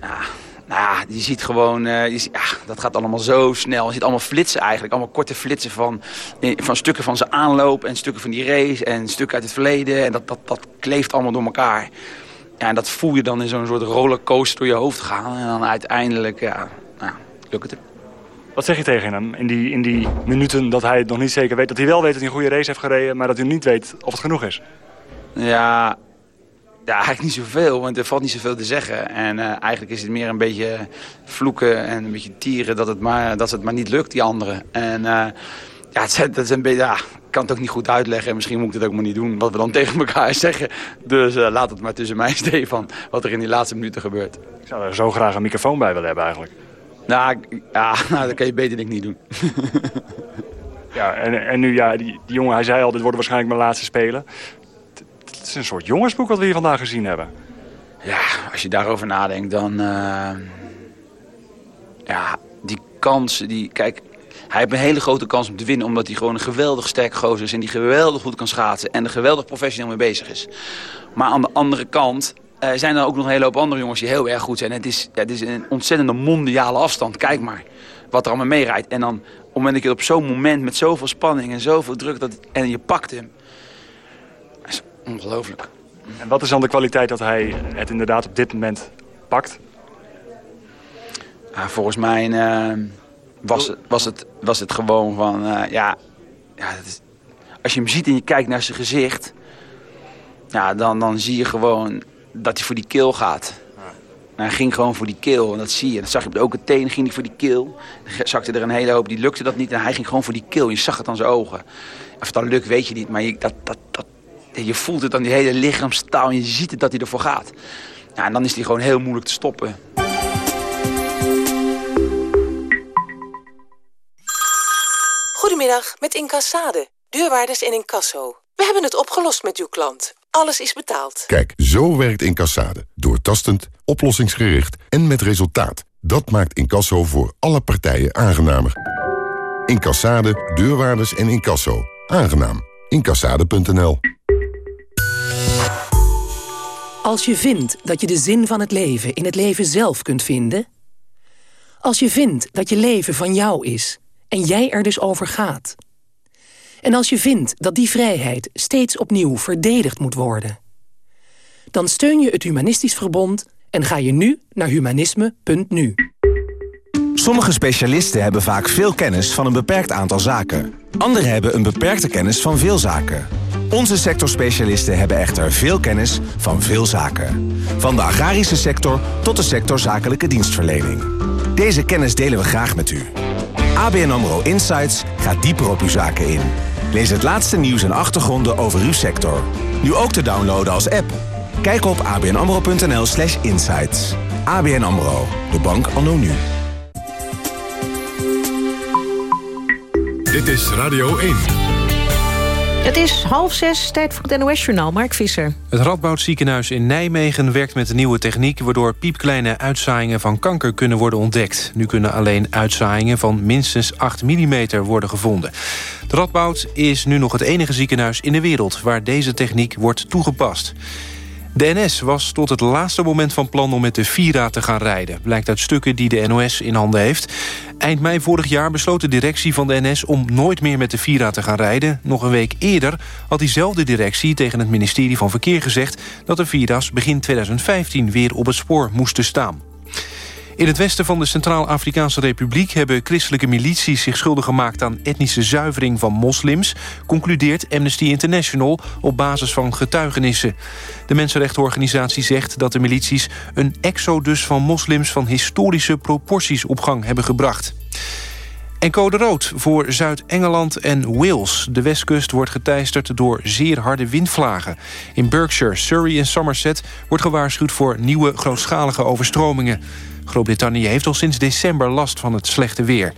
ja. Nou ja, je ziet gewoon... Uh, je ziet, ja, dat gaat allemaal zo snel. Je ziet allemaal flitsen eigenlijk. Allemaal korte flitsen van, van stukken van zijn aanloop... en stukken van die race en stukken uit het verleden. En dat, dat, dat kleeft allemaal door elkaar. Ja, en dat voel je dan in zo'n soort rollercoaster door je hoofd gaan. En dan uiteindelijk... Ja, lukt het. Wat zeg je tegen hem in die, in die minuten dat hij het nog niet zeker weet? Dat hij wel weet dat hij een goede race heeft gereden, maar dat hij niet weet of het genoeg is? Ja, ja eigenlijk niet zoveel, want er valt niet zoveel te zeggen. En uh, eigenlijk is het meer een beetje vloeken en een beetje tieren dat het maar, dat het maar niet lukt, die anderen. En uh, ja, het, dat is een beetje, ja, ik kan het ook niet goed uitleggen. En misschien moet ik het ook maar niet doen, wat we dan tegen elkaar zeggen. Dus uh, laat het maar tussen mij en Stefan, wat er in die laatste minuten gebeurt. Ik zou er zo graag een microfoon bij willen hebben eigenlijk. Nou, ja, nou, dat kan je beter denk ik niet doen. ja, en, en nu, ja, die, die jongen, hij zei al, dit worden waarschijnlijk mijn laatste spelen. Het is een soort jongensboek wat we hier vandaag gezien hebben. Ja, als je daarover nadenkt, dan... Uh, ja, die kansen, die... Kijk, hij heeft een hele grote kans om te winnen... omdat hij gewoon een geweldig sterk gozer is... en die geweldig goed kan schaatsen... en er geweldig professioneel mee bezig is. Maar aan de andere kant uh, zijn er ook nog een hele hoop andere jongens die heel erg goed zijn. Het is, ja, het is een ontzettende mondiale afstand. Kijk maar wat er allemaal meerijdt. En dan op het moment dat je op zo'n moment met zoveel spanning en zoveel druk... Dat, en je pakt hem. Dat is ongelooflijk. En wat is dan de kwaliteit dat hij het inderdaad op dit moment pakt? Ja, volgens mij uh, was, het, was, het, was het gewoon van... Uh, ja, ja is, als je hem ziet en je kijkt naar zijn gezicht... Ja, dan, dan zie je gewoon dat hij voor die kill gaat. hij ging gewoon voor die kill en dat zie je. Dat zag je op de ook teen ging hij voor die kill. Dan zakte er een hele hoop, die lukte dat niet en hij ging gewoon voor die kill. Je zag het aan zijn ogen. Of het dan lukt weet je niet, maar je, dat, dat, dat, je voelt het aan die hele lichaamstaal en je ziet het dat hij ervoor gaat. Ja, en dan is hij gewoon heel moeilijk te stoppen. Goedemiddag, met Incassade. Deurwaarders en incasso. We hebben het opgelost met uw klant. Alles is betaald. Kijk, zo werkt Incassade. Doortastend, oplossingsgericht en met resultaat. Dat maakt Incasso voor alle partijen aangenamer. Incassade, deurwaarders en incasso. Aangenaam. Incassade.nl Als je vindt dat je de zin van het leven in het leven zelf kunt vinden... als je vindt dat je leven van jou is en jij er dus over gaat... En als je vindt dat die vrijheid steeds opnieuw verdedigd moet worden... dan steun je het Humanistisch Verbond En ga je nu naar humanisme.nu. Sommige specialisten hebben vaak veel kennis van een beperkt aantal zaken. Anderen hebben een beperkte kennis van veel zaken. Onze sectorspecialisten hebben echter veel kennis van veel zaken. Van de agrarische sector tot de sector zakelijke dienstverlening. Deze kennis delen we graag met u. ABN AMRO Insights gaat dieper op uw zaken in. Lees het laatste nieuws en achtergronden over uw sector. Nu ook te downloaden als app. Kijk op abnamro.nl slash insights. ABN AMRO, de bank anno nu. Dit is Radio 1. Het is half zes, tijd voor het NOS-journaal. Mark Visser. Het Radboud ziekenhuis in Nijmegen werkt met een nieuwe techniek... waardoor piepkleine uitzaaiingen van kanker kunnen worden ontdekt. Nu kunnen alleen uitzaaiingen van minstens 8 mm worden gevonden. Het Radboud is nu nog het enige ziekenhuis in de wereld... waar deze techniek wordt toegepast. De NS was tot het laatste moment van plan om met de Vira te gaan rijden. Blijkt uit stukken die de NOS in handen heeft. Eind mei vorig jaar besloot de directie van de NS om nooit meer met de Vira te gaan rijden. Nog een week eerder had diezelfde directie tegen het ministerie van Verkeer gezegd... dat de Vira's begin 2015 weer op het spoor moesten staan. In het westen van de Centraal-Afrikaanse Republiek... hebben christelijke milities zich schuldig gemaakt aan etnische zuivering van moslims... concludeert Amnesty International op basis van getuigenissen. De mensenrechtenorganisatie zegt dat de milities... een exodus van moslims van historische proporties op gang hebben gebracht. En code rood voor Zuid-Engeland en Wales. De westkust wordt geteisterd door zeer harde windvlagen. In Berkshire, Surrey en Somerset wordt gewaarschuwd voor nieuwe grootschalige overstromingen. Groot-Brittannië heeft al sinds december last van het slechte weer.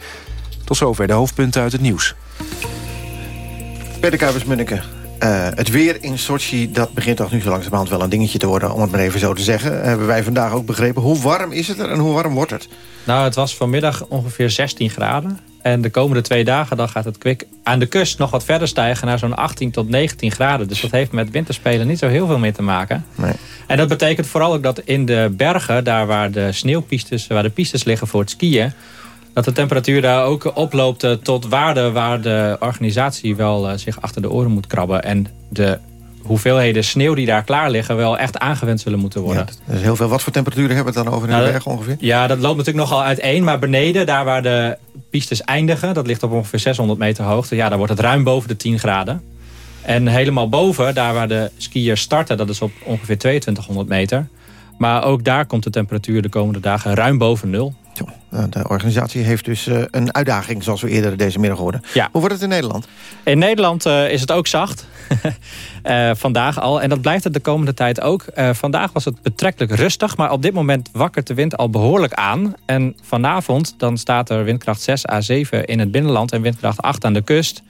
Tot zover de hoofdpunten uit het nieuws. Peter Kuipers-Munneke, uh, het weer in Sochi... dat begint toch nu zo langzamerhand wel een dingetje te worden... om het maar even zo te zeggen. Hebben wij vandaag ook begrepen. Hoe warm is het er en hoe warm wordt het? Nou, het was vanmiddag ongeveer 16 graden. En de komende twee dagen dan gaat het kwik aan de kust nog wat verder stijgen... naar zo'n 18 tot 19 graden. Dus dat heeft met winterspelen niet zo heel veel mee te maken. Nee. En dat betekent vooral ook dat in de bergen... daar waar de sneeuwpistes, waar de pistes liggen voor het skiën... dat de temperatuur daar ook oploopt tot waarden... waar de organisatie wel uh, zich achter de oren moet krabben. En de hoeveelheden sneeuw die daar klaar liggen... wel echt aangewend zullen moeten worden. Ja, dus heel veel. Wat voor temperaturen hebben we het dan over in nou, de bergen ongeveer? Ja, dat loopt natuurlijk nogal uiteen. Maar beneden, daar waar de pistes eindigen... dat ligt op ongeveer 600 meter hoogte... ja, daar wordt het ruim boven de 10 graden. En helemaal boven, daar waar de skiers starten... dat is op ongeveer 2200 meter... Maar ook daar komt de temperatuur de komende dagen ruim boven nul. De organisatie heeft dus eh, een uitdaging, zoals we eerder deze middag hoorden. Ja. Hoe wordt het in Nederland? In Nederland uh, is het ook zacht. uh, vandaag al. En dat blijft het de komende tijd ook. vandaag was het betrekkelijk rustig. Maar op dit moment wakkert de wind al behoorlijk aan. En vanavond dan staat er windkracht 6 à 7 in het binnenland. En windkracht 8 aan de kust.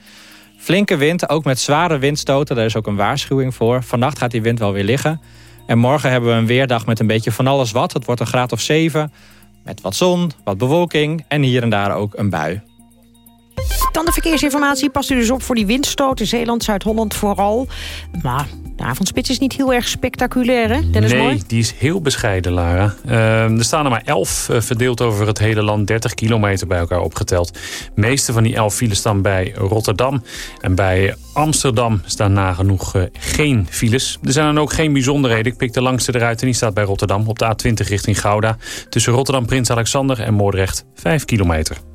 Flinke wind, ook met zware windstoten. Daar is ook een waarschuwing voor. Vannacht gaat die wind wel weer liggen. En morgen hebben we een weerdag met een beetje van alles wat. Het wordt een graad of 7. Met wat zon, wat bewolking en hier en daar ook een bui. Dan de verkeersinformatie. Past u dus op voor die windstoten. Zeeland, Zuid-Holland vooral. Maar de avondspits is niet heel erg spectaculair, hè? Dennis nee, Mooi? die is heel bescheiden, Lara. Uh, er staan er maar 11 uh, verdeeld over het hele land. 30 kilometer bij elkaar opgeteld. De meeste van die 11 files staan bij Rotterdam. En bij Amsterdam staan nagenoeg uh, geen files. Er zijn dan ook geen bijzonderheden. Ik pik de langste eruit en die staat bij Rotterdam. Op de A20 richting Gouda. Tussen Rotterdam, Prins Alexander en Moordrecht 5 kilometer.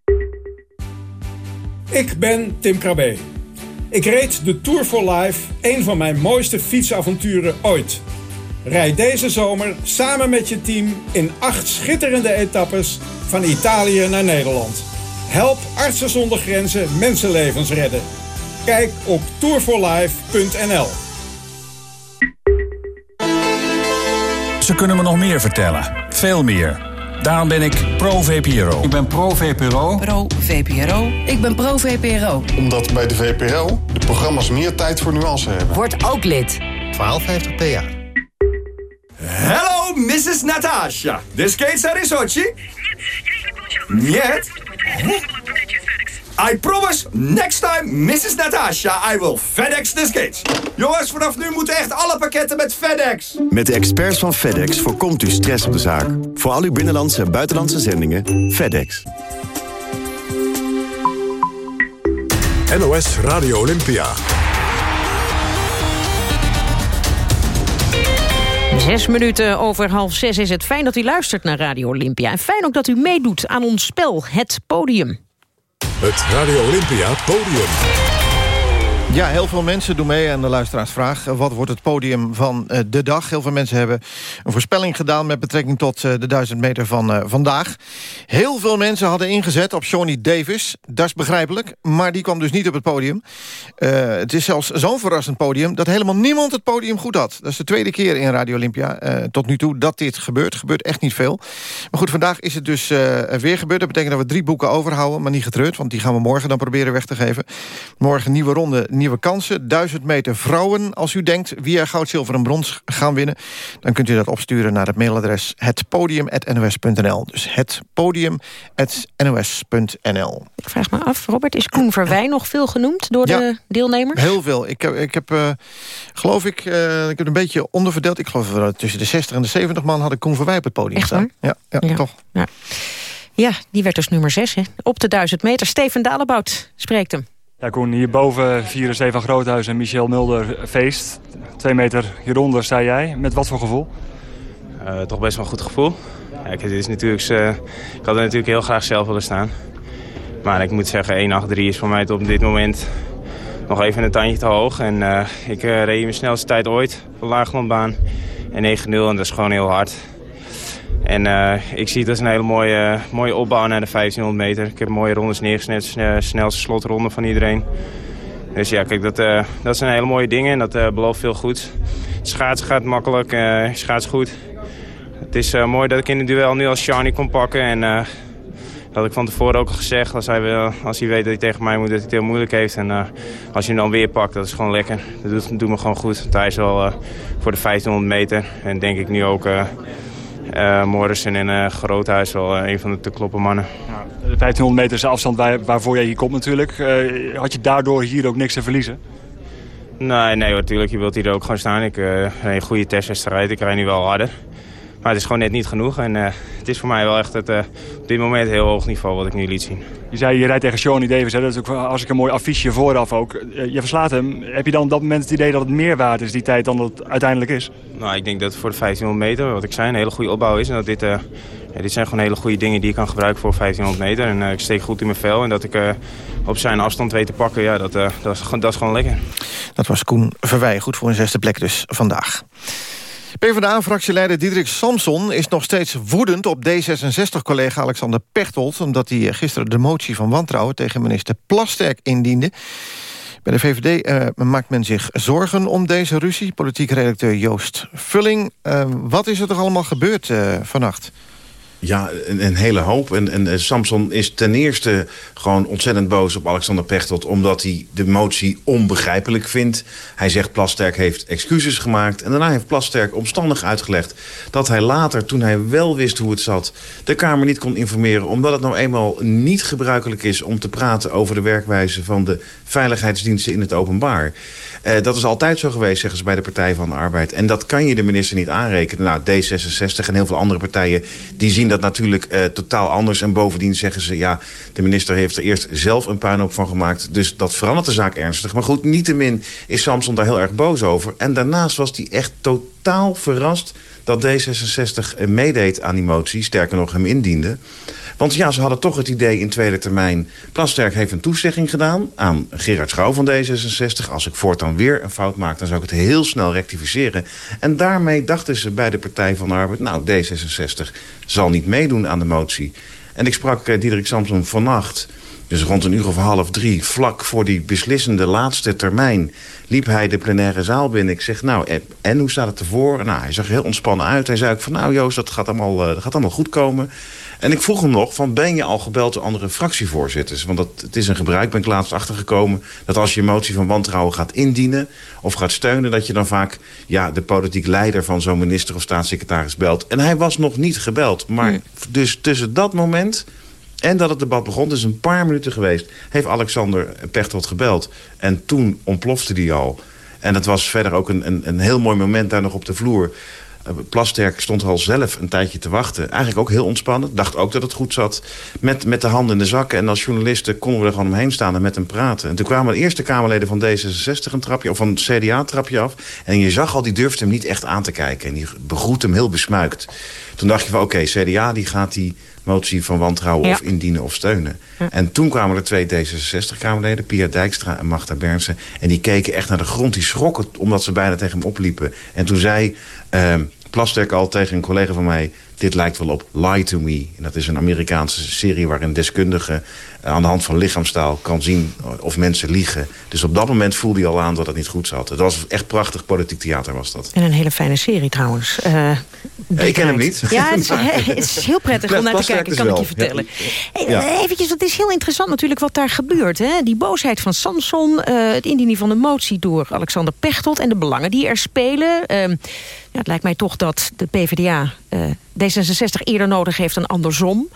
Ik ben Tim Krabbe. Ik reed de Tour for Life, een van mijn mooiste fietsavonturen ooit. Rijd deze zomer samen met je team in acht schitterende etappes van Italië naar Nederland. Help Artsen zonder Grenzen mensenlevens redden. Kijk op tourforlife.nl. Ze kunnen me nog meer vertellen. Veel meer. Daarom ben ik pro-VPRO. Ik ben pro-VPRO. Pro-VPRO. Ik ben pro-VPRO. Omdat bij de VPRO de programma's meer tijd voor nuance hebben. Word ook lid. 1250 PA. Hello, Mrs. Natasha. The skates are in Sochi? Нет. I promise, next time, Mrs. Natasha, I will FedEx the skates. Jongens, vanaf nu moeten echt alle pakketten met FedEx. Met de experts van FedEx voorkomt u stress op de zaak. Voor al uw binnenlandse en buitenlandse zendingen, FedEx. NOS Radio Olympia. Zes minuten over half zes is het fijn dat u luistert naar Radio Olympia. En fijn ook dat u meedoet aan ons spel, Het Podium. Het Radio Olympia Podium. Ja, heel veel mensen doen mee aan de luisteraarsvraag. Wat wordt het podium van uh, de dag? Heel veel mensen hebben een voorspelling gedaan... met betrekking tot uh, de 1000 meter van uh, vandaag. Heel veel mensen hadden ingezet op Shawnee Davis. Dat is begrijpelijk, maar die kwam dus niet op het podium. het is zelfs zo'n verrassend podium... dat helemaal niemand het podium goed had. Dat is de tweede keer in Radio Olympia tot nu toe dat dit gebeurt. gebeurt echt niet veel. Maar goed, vandaag is het dus weer gebeurd. Dat betekent dat we drie boeken overhouden, maar niet getreurd... want die gaan we morgen dan proberen weg te geven. Morgen nieuwe ronde nieuwe kansen. 1000 meter vrouwen. Als u denkt wie er goud, zilver en brons gaan winnen... dan kunt u dat opsturen naar het mailadres hetpodium.nos.nl. Dus hetpodium.nos.nl. Ik vraag me af, Robert, is Koen Verwij nog veel genoemd door Ja. de deelnemers? Heel veel. Ik heb, ik heb eh, geloof ik, eh, ik heb een beetje onderverdeeld. Ik geloof dat tussen de 60 en de 70 man had ik Koen Verwij op het podium Echt staan. Ja, ja, Ja. toch. Ja. ja, die werd dus nummer 6 hè? op de 1000 meter. Steven Dalebout spreekt hem. Ja, Koen, hierboven vieren Stefan Groothuis en Michel Mulder feest. Twee meter hieronder sta jij. Met wat voor gevoel? Eh, toch best wel een goed gevoel. Ja, is natuurlijk, ik had er natuurlijk heel graag zelf willen staan. Maar ik moet zeggen, 1.83 is voor mij op dit moment nog even een tandje te hoog. En eh, ik eh, reed mijn snelste tijd ooit op een laaglandbaan. En 9-0 en dat is gewoon heel hard. En eh, ik zie het als een hele mooie, mooie opbouw naar de 1500 meter. Ik heb mooie rondes neergezet, sne- snelste slotronde van iedereen. Dus ja, kijk, dat, eh, dat zijn hele mooie dingen en dat eh, belooft veel goeds. Schaatsen gaat makkelijk, schaats goed. Het is mooi dat ik in het duel nu als Shani kon pakken. En dat ik van tevoren ook al gezegd. Als hij, wil, als hij weet dat hij tegen mij moet, dat hij het heel moeilijk heeft. En als je hem dan weer pakt, dat is gewoon lekker. Dat doet, doet me gewoon goed. Want hij is wel voor de 1500 meter. En denk ik nu ook eh, Morrison en eh, Groothuis wel eh, een van de te kloppen mannen. De 1500 meter is de afstand waar, waarvoor jij hier komt natuurlijk. Eh, had je daardoor hier ook niks te verliezen? Nee, nee natuurlijk. Je wilt hier ook gewoon staan. Ik rijd een goede testwedstrijd. Ik rijd nu wel harder. Maar het is gewoon net niet genoeg. En eh, het is voor mij wel echt het, eh, op dit moment heel hoog niveau wat ik nu liet zien. Je zei, je rijdt tegen Shawnee Davis. Hè? Dat is ook als ik een mooi affiche vooraf ook. Eh, Je verslaat hem. Heb je dan op dat moment het idee dat het meer waard is, die tijd, dan het uiteindelijk is? Nou, ik denk dat het voor de 1500 meter, wat ik zei, een hele goede opbouw is. En dat dit, eh, ja, dit zijn gewoon hele goede dingen die ik kan gebruiken voor 1500 meter. En eh, ik steek goed in mijn vel. En dat ik eh, op zijn afstand weet te pakken, ja, dat, eh, dat, is, gewoon- dat is gewoon lekker. Dat was Koen Verwij, goed voor een zesde plek dus vandaag. PvdA-fractieleider Diederik Samson is nog steeds woedend op D66-collega Alexander Pechtold... omdat hij eh, gisteren de motie van wantrouwen tegen minister Plasterk indiende. Bij de VVD eh, maakt men zich zorgen om deze ruzie. Politiek redacteur Joost Vulling. Eh, wat is er toch allemaal gebeurd eh, vannacht? Ja, een, hele hoop. En, en eh, Samson is ten eerste gewoon ontzettend boos op Alexander Pechtold... omdat hij de motie onbegrijpelijk vindt. Hij zegt Plasterk heeft excuses gemaakt. En daarna heeft Plasterk omstandig uitgelegd... dat hij later, toen hij wel wist hoe het zat... de Kamer niet kon informeren... omdat het nou eenmaal niet gebruikelijk is om te praten... over de werkwijze van de veiligheidsdiensten in het openbaar. Eh, dat is altijd zo geweest, zeggen ze bij de Partij van de Arbeid. En dat kan je de minister niet aanrekenen. Nou, D66 en heel veel andere partijen... die zien dat natuurlijk eh, totaal anders. En bovendien zeggen ze... ja, de minister heeft er eerst zelf een puinhoop van gemaakt. Dus dat verandert de zaak ernstig. Maar goed, niettemin is Samson daar heel erg boos over. En daarnaast was hij echt totaal verrast... dat D66 eh, meedeed aan die motie. Sterker nog, hem indiende. Want ja, ze hadden toch het idee in tweede termijn... Plasterk heeft een toezegging gedaan aan Gerard Schouw van D66. Als ik voortaan weer een fout maak, dan zou ik het heel snel rectificeren. En daarmee dachten ze bij de Partij van de Arbeid... nou, D66 zal niet meedoen aan de motie. En ik sprak uh, Diederik Samson vannacht... Dus rond een uur of half drie, vlak voor die beslissende laatste termijn... liep hij de plenaire zaal binnen. Ik zeg, nou, en, hoe staat het ervoor? Nou, hij zag heel ontspannen uit. Hij zei ook van, nou Joost, dat gaat allemaal, uh, dat gaat allemaal goed komen. En ik vroeg hem nog, van, ben je al gebeld door andere fractievoorzitters? Want dat, het is een gebruik, ben ik laatst achtergekomen... dat als je een motie van wantrouwen gaat indienen of gaat steunen... dat je dan vaak ja, de politiek leider van zo'n minister of staatssecretaris belt. En hij was nog niet gebeld. Maar hmm. dus tussen dat moment en dat het debat begon, het is een paar minuten geweest... heeft Alexander Pechtold gebeld. En toen ontplofte die al. En dat was verder ook een, een, een heel mooi moment daar nog op de vloer. Eh, Plasterk stond al zelf een tijdje te wachten. Eigenlijk ook heel ontspannen. Dacht ook dat het goed zat. Met, met de handen in de zakken. En als journalisten konden we er gewoon omheen staan en met hem praten. En toen kwamen de eerste Kamerleden van D66 een trapje... of van CDA een trapje af. En je zag al, die durfde hem niet echt aan te kijken. En die begroet hem heel besmuikt. Toen dacht je van, oké, CDA die gaat die motie van wantrouwen of indienen of steunen. En toen kwamen er twee D66-Kamerleden, Pia Dijkstra en Magda Bernsen. En die keken echt naar de grond, die schrokken omdat ze bijna tegen hem opliepen. En toen zei uh, Plasterk al tegen een collega van mij dit lijkt wel op Lie to Me. En dat is een Amerikaanse serie waarin deskundige eh, aan de hand van lichaamstaal kan zien of mensen liegen. Dus op dat moment voelde hij al aan dat het niet goed zat. Het was echt prachtig politiek theater was dat. En een hele fijne serie trouwens. Uh, ik ken hem niet. Ja, het is, het is heel prettig om naar te kijken, kan ik je vertellen. Ja. Hey, eventjes, het is heel interessant natuurlijk wat daar gebeurt. Hè? Die boosheid van Samson, uh, het indienen van de motie door Alexander Pechtold... en de belangen die er spelen. Uh, ja, het lijkt mij toch dat de PvdA D66 eerder nodig heeft dan andersom.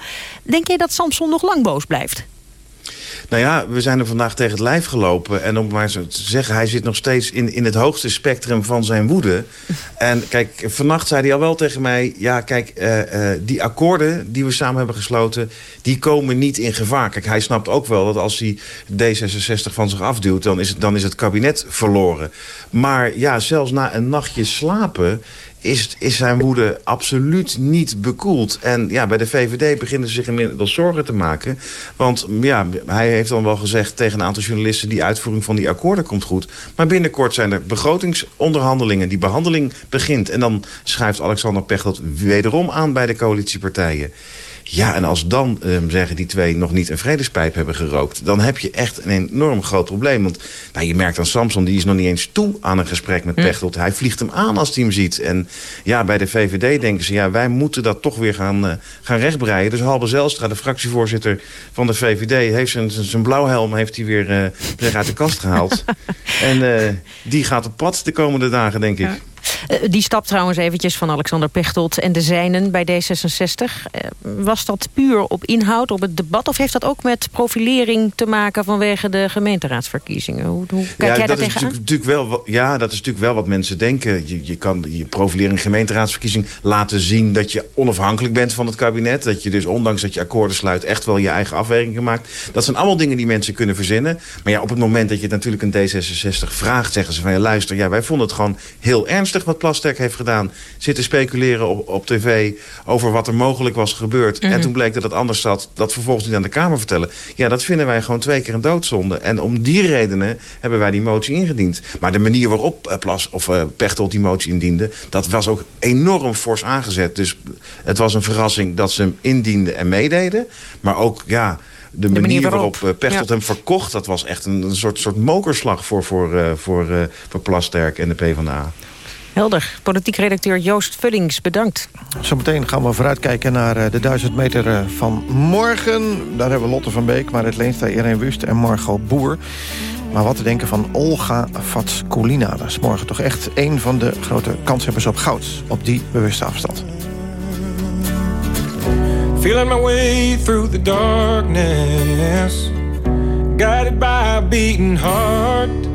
Denk jij dat Samson nog lang boos blijft? Nou ja, we zijn er vandaag tegen het lijf gelopen. En om maar zo te zeggen, hij zit nog steeds in, in het hoogste spectrum van zijn woede. En kijk, vannacht zei hij al wel tegen mij... ja, kijk, uh, uh, die akkoorden die we samen hebben gesloten... die komen niet in gevaar. Kijk, hij snapt ook wel dat als hij D66 van zich afduwt... dan is dan is het kabinet verloren. Maar ja, zelfs na een nachtje slapen is, is zijn woede absoluut niet bekoeld. En ja, bij de VVD beginnen ze zich inmiddels zorgen te maken. Want ja, hij heeft dan wel gezegd tegen een aantal journalisten... die uitvoering van die akkoorden komt goed. Maar binnenkort zijn er begrotingsonderhandelingen. Die behandeling begint. En dan schrijft Alexander Pechtold wederom aan bij de coalitiepartijen. Ja, en als dan um, zeggen die twee nog niet een vredespijp hebben gerookt... dan heb je echt een enorm groot probleem. Want nou, je merkt aan Samson, die is nog niet eens toe aan een gesprek met hm. Pechtold. Hij vliegt hem aan als hij hem ziet. En ja, bij de VVD denken ze, ja, wij moeten dat toch weer gaan, uh, gaan rechtbreien. Dus Halbe Zelstra, de fractievoorzitter van de VVD... heeft zijn, zijn blauwhelm heeft hij weer, uh, uit de kast gehaald. en uh, die gaat op pad de komende dagen, denk ik. Ja. Uh, die stap trouwens eventjes van Alexander Pechtold en de zijnen bij D66. Uh, was dat puur op inhoud, op het debat? Of heeft dat ook met profilering te maken vanwege de gemeenteraadsverkiezingen? Hoe, hoe kijk ja, jij dat daar is natuurlijk, wel, ja, dat is natuurlijk wel wat mensen denken. Je, je kan je profilering gemeenteraadsverkiezing laten zien... dat je onafhankelijk bent van het kabinet. Dat je dus ondanks dat je akkoorden sluit... echt wel je eigen afwegingen maakt. Dat zijn allemaal dingen die mensen kunnen verzinnen. Maar ja, op het moment dat je natuurlijk een D66 vraagt... zeggen ze van ja, luister, ja, wij vonden het gewoon heel ernstig wat Plasterk heeft gedaan. Zitten speculeren op, op tv over wat er mogelijk was gebeurd. Mm -hmm. En toen bleek dat het anders zat. Dat vervolgens niet aan de Kamer vertellen. Ja, dat vinden wij gewoon twee keer een doodzonde. En om die redenen hebben wij die motie ingediend. Maar de manier waarop uh, Plas, of, uh, Pechtold die motie indiende... dat was ook enorm fors aangezet. Dus het was een verrassing dat ze hem indienden en meededen. Maar ook, ja... De, de manier, manier, waarop, waarop Pechtold ja. hem verkocht... dat was echt een, een soort, soort mokerslag voor, voor, uh, voor, uh, voor Plasterk en de PvdA. Helder. Politiek redacteur Joost Vullings, bedankt. Zometeen gaan we vooruitkijken naar de 1000 meter van morgen. Daar hebben we Lotte van Beek, Marit Leenstra, Irene Wust en Margot Boer. Maar wat te denken van Olga Vatskulina. Dat is morgen toch echt een van de grote kanshebbers op goud. Op die bewuste afstand. Feeling my way through the darkness Guided by a beating heart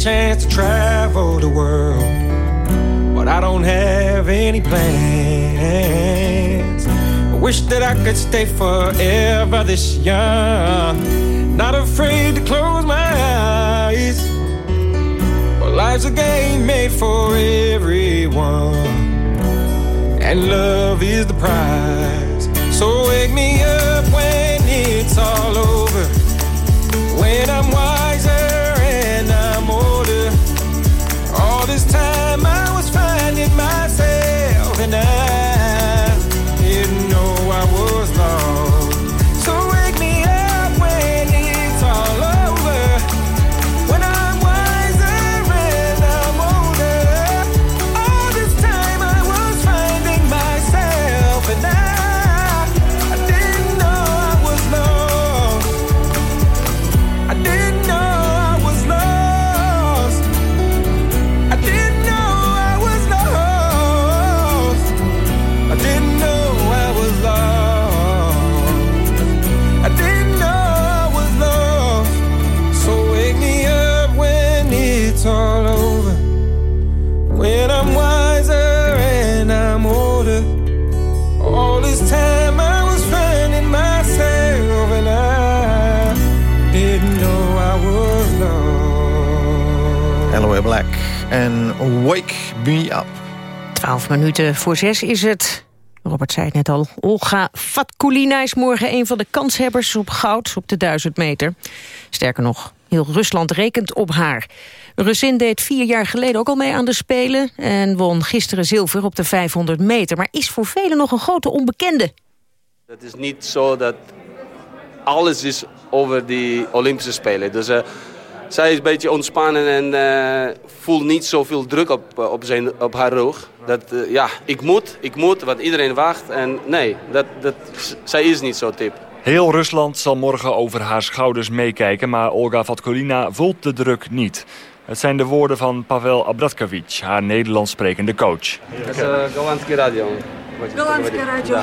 chance to travel the world, but I don't have any plans. I wish that I could stay forever this young, not afraid to close my eyes. Well, life's a game made for everyone and love is the prize. So wake me up when it's all over, when I'm wiser Wake Me Up. 12 minuten voor zes is het. Robert zei het net al. Olga Fatkulina is morgen een van de kanshebbers op goud op de 1000 meter. Sterker nog, heel Rusland rekent op haar. Russin deed vier jaar geleden ook al mee aan de Spelen... en won gisteren zilver op de 500 meter. Maar is voor velen nog een grote onbekende. Het is niet zo dat alles is over die Olympische Spelen. Dus eh, zij is een beetje ontspannen en eh, voelt niet zoveel druk op, eh, op, zijn, op haar rug. Dat, eh, ja, ik moet, ik moet, want iedereen wacht. En nee, dat, dat, zij is niet zo tip. Heel Rusland zal morgen over haar schouders meekijken... maar Olga Vatkolina voelt de druk niet. Het zijn de woorden van Pavel Abratkovic, haar Nederlands sprekende coach. Dat is Radio. Голландское радио.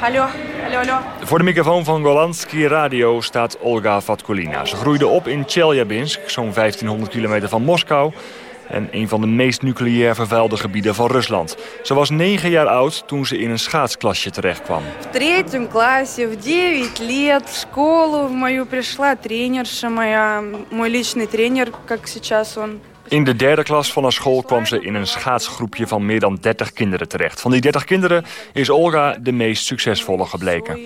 Алло, алло, алло. Voor de microfoon van Golanski Radio staat Olga Vatkolina. Ze groeide op in Chelyabinsk, zo'n 1500 kilometer van Moskou... en een van de meest nucleair vervuilde gebieden van Rusland. Ze was negen jaar oud toen ze in een schaatsklasje terechtkwam. В третьем классе, в 9 лет, в школу в мою пришла тренерша моя, мой личный тренер, как сейчас он. In de derde klas van haar school kwam ze in een schaatsgroepje van meer dan 30 kinderen terecht. Van die 30 kinderen is Olga de meest succesvolle gebleken.